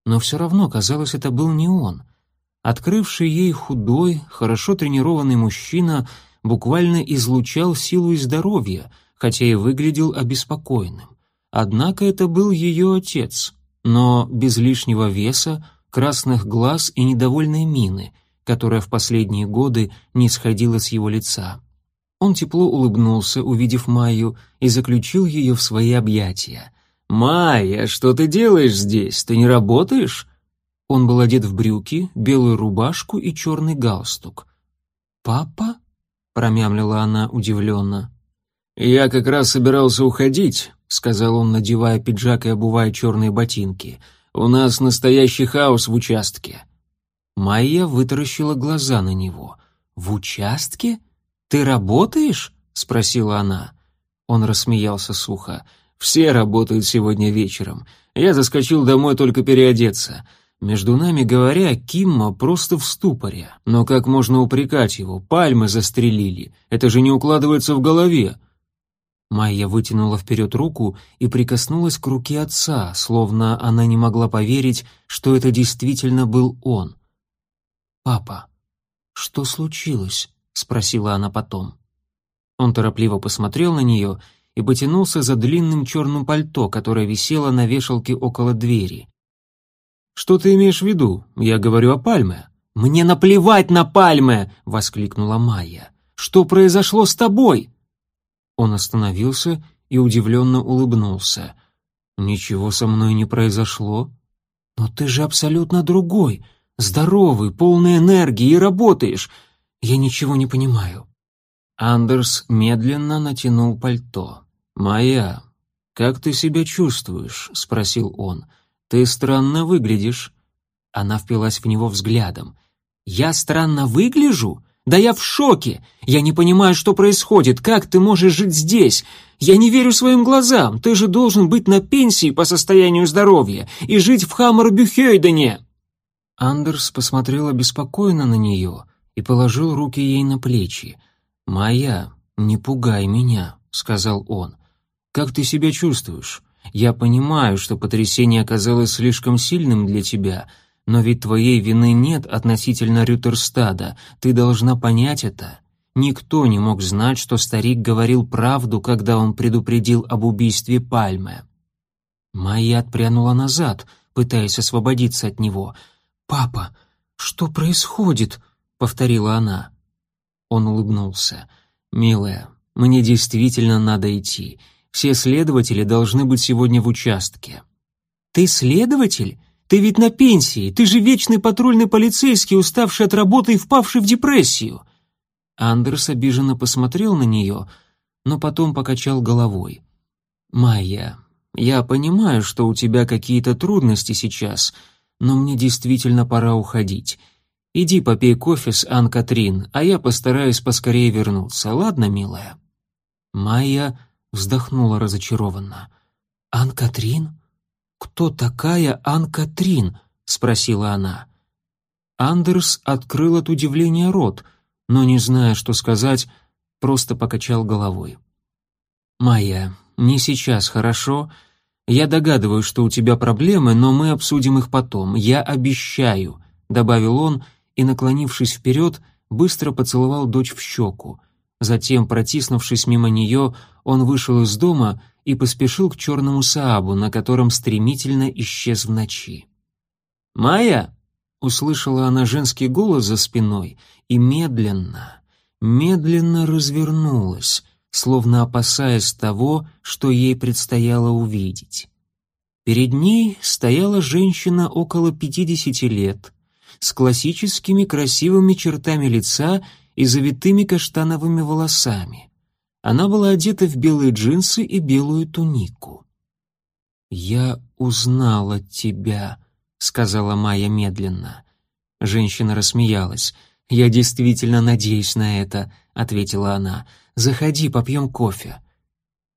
но все равно, казалось, это был не он. Открывший ей худой, хорошо тренированный мужчина буквально излучал силу и здоровье, хотя и выглядел обеспокоенным. Однако это был ее отец, но без лишнего веса, красных глаз и недовольной мины, которая в последние годы не сходила с его лица. Он тепло улыбнулся, увидев Майю, и заключил ее в свои объятия. «Майя, что ты делаешь здесь? Ты не работаешь?» Он был одет в брюки, белую рубашку и черный галстук. «Папа?» — промямлила она удивленно. «Я как раз собирался уходить», — сказал он, надевая пиджак и обувая черные ботинки. «У нас настоящий хаос в участке». Майя вытаращила глаза на него. «В участке? Ты работаешь?» — спросила она. Он рассмеялся сухо. Все работают сегодня вечером. Я заскочил домой только переодеться. Между нами говоря, Кимма просто в ступоре. Но как можно упрекать его? Пальмы застрелили. Это же не укладывается в голове. Майя вытянула вперед руку и прикоснулась к руке отца, словно она не могла поверить, что это действительно был он. «Папа, что случилось?» — спросила она потом. Он торопливо посмотрел на нее и потянулся за длинным черным пальто, которое висело на вешалке около двери. «Что ты имеешь в виду? Я говорю о пальме». «Мне наплевать на пальмы!» — воскликнула Майя. «Что произошло с тобой?» Он остановился и удивленно улыбнулся. «Ничего со мной не произошло». «Но ты же абсолютно другой, здоровый, полный энергии и работаешь. Я ничего не понимаю». Андерс медленно натянул пальто. «Моя, как ты себя чувствуешь?» — спросил он. «Ты странно выглядишь». Она впилась в него взглядом. «Я странно выгляжу? Да я в шоке! Я не понимаю, что происходит. Как ты можешь жить здесь? Я не верю своим глазам. Ты же должен быть на пенсии по состоянию здоровья и жить в Хаммер-Бюхейдене!» Андерс посмотрел обеспокоенно на нее и положил руки ей на плечи. «Моя, не пугай меня», — сказал он. Как ты себя чувствуешь? Я понимаю, что потрясение оказалось слишком сильным для тебя, но ведь твоей вины нет относительно Рютерстада. Ты должна понять это. Никто не мог знать, что старик говорил правду, когда он предупредил об убийстве Пальмы. Майя отпрянула назад, пытаясь освободиться от него. «Папа, что происходит?» — повторила она. Он улыбнулся. «Милая, мне действительно надо идти. Все следователи должны быть сегодня в участке». «Ты следователь? Ты ведь на пенсии, ты же вечный патрульный полицейский, уставший от работы и впавший в депрессию». Андерс обиженно посмотрел на нее, но потом покачал головой. «Майя, я понимаю, что у тебя какие-то трудности сейчас, но мне действительно пора уходить. Иди попей кофе с Ан-Катрин, а я постараюсь поскорее вернуться, ладно, милая?» Майя вздохнула разочарованно. «Ан-Катрин? Кто такая Ан-Катрин?» — спросила она. Андерс открыл от удивления рот, но, не зная, что сказать, просто покачал головой. «Майя, не сейчас, хорошо? Я догадываюсь, что у тебя проблемы, но мы обсудим их потом, я обещаю», — добавил он и, наклонившись вперед, быстро поцеловал дочь в щеку. Затем, протиснувшись мимо нее, он вышел из дома и поспешил к черному Саабу, на котором стремительно исчез в ночи. «Майя!» — услышала она женский голос за спиной и медленно, медленно развернулась, словно опасаясь того, что ей предстояло увидеть. Перед ней стояла женщина около пятидесяти лет, с классическими красивыми чертами лица и завитыми каштановыми волосами. Она была одета в белые джинсы и белую тунику. «Я узнала тебя», — сказала Майя медленно. Женщина рассмеялась. «Я действительно надеюсь на это», — ответила она. «Заходи, попьем кофе».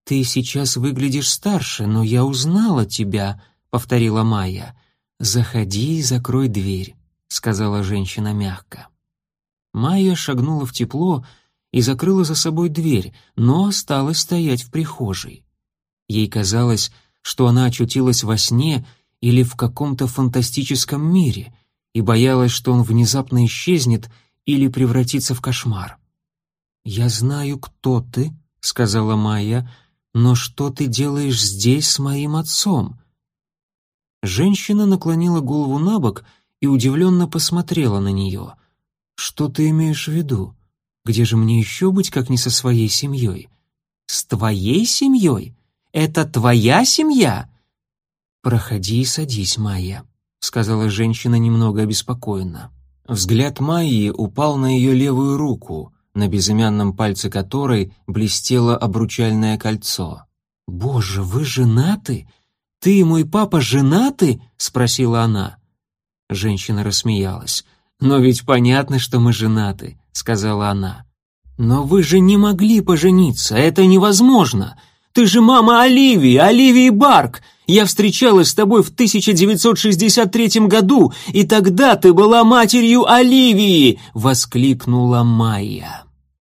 «Ты сейчас выглядишь старше, но я узнала тебя», — повторила Майя. «Заходи и закрой дверь», — сказала женщина мягко. Майя шагнула в тепло и закрыла за собой дверь, но осталась стоять в прихожей. Ей казалось, что она очутилась во сне или в каком-то фантастическом мире и боялась, что он внезапно исчезнет или превратится в кошмар. «Я знаю, кто ты», — сказала Майя, — «но что ты делаешь здесь с моим отцом?» Женщина наклонила голову на бок и удивленно посмотрела на нее. «Что ты имеешь в виду? Где же мне еще быть, как не со своей семьей?» «С твоей семьей? Это твоя семья?» «Проходи и садись, Майя», — сказала женщина немного обеспокоенно. Взгляд Майи упал на ее левую руку, на безымянном пальце которой блестело обручальное кольцо. «Боже, вы женаты? Ты и мой папа женаты?» — спросила она. Женщина рассмеялась. «Но ведь понятно, что мы женаты», — сказала она. «Но вы же не могли пожениться, это невозможно. Ты же мама Оливии, Оливии Барк. Я встречалась с тобой в 1963 году, и тогда ты была матерью Оливии!» — воскликнула Майя.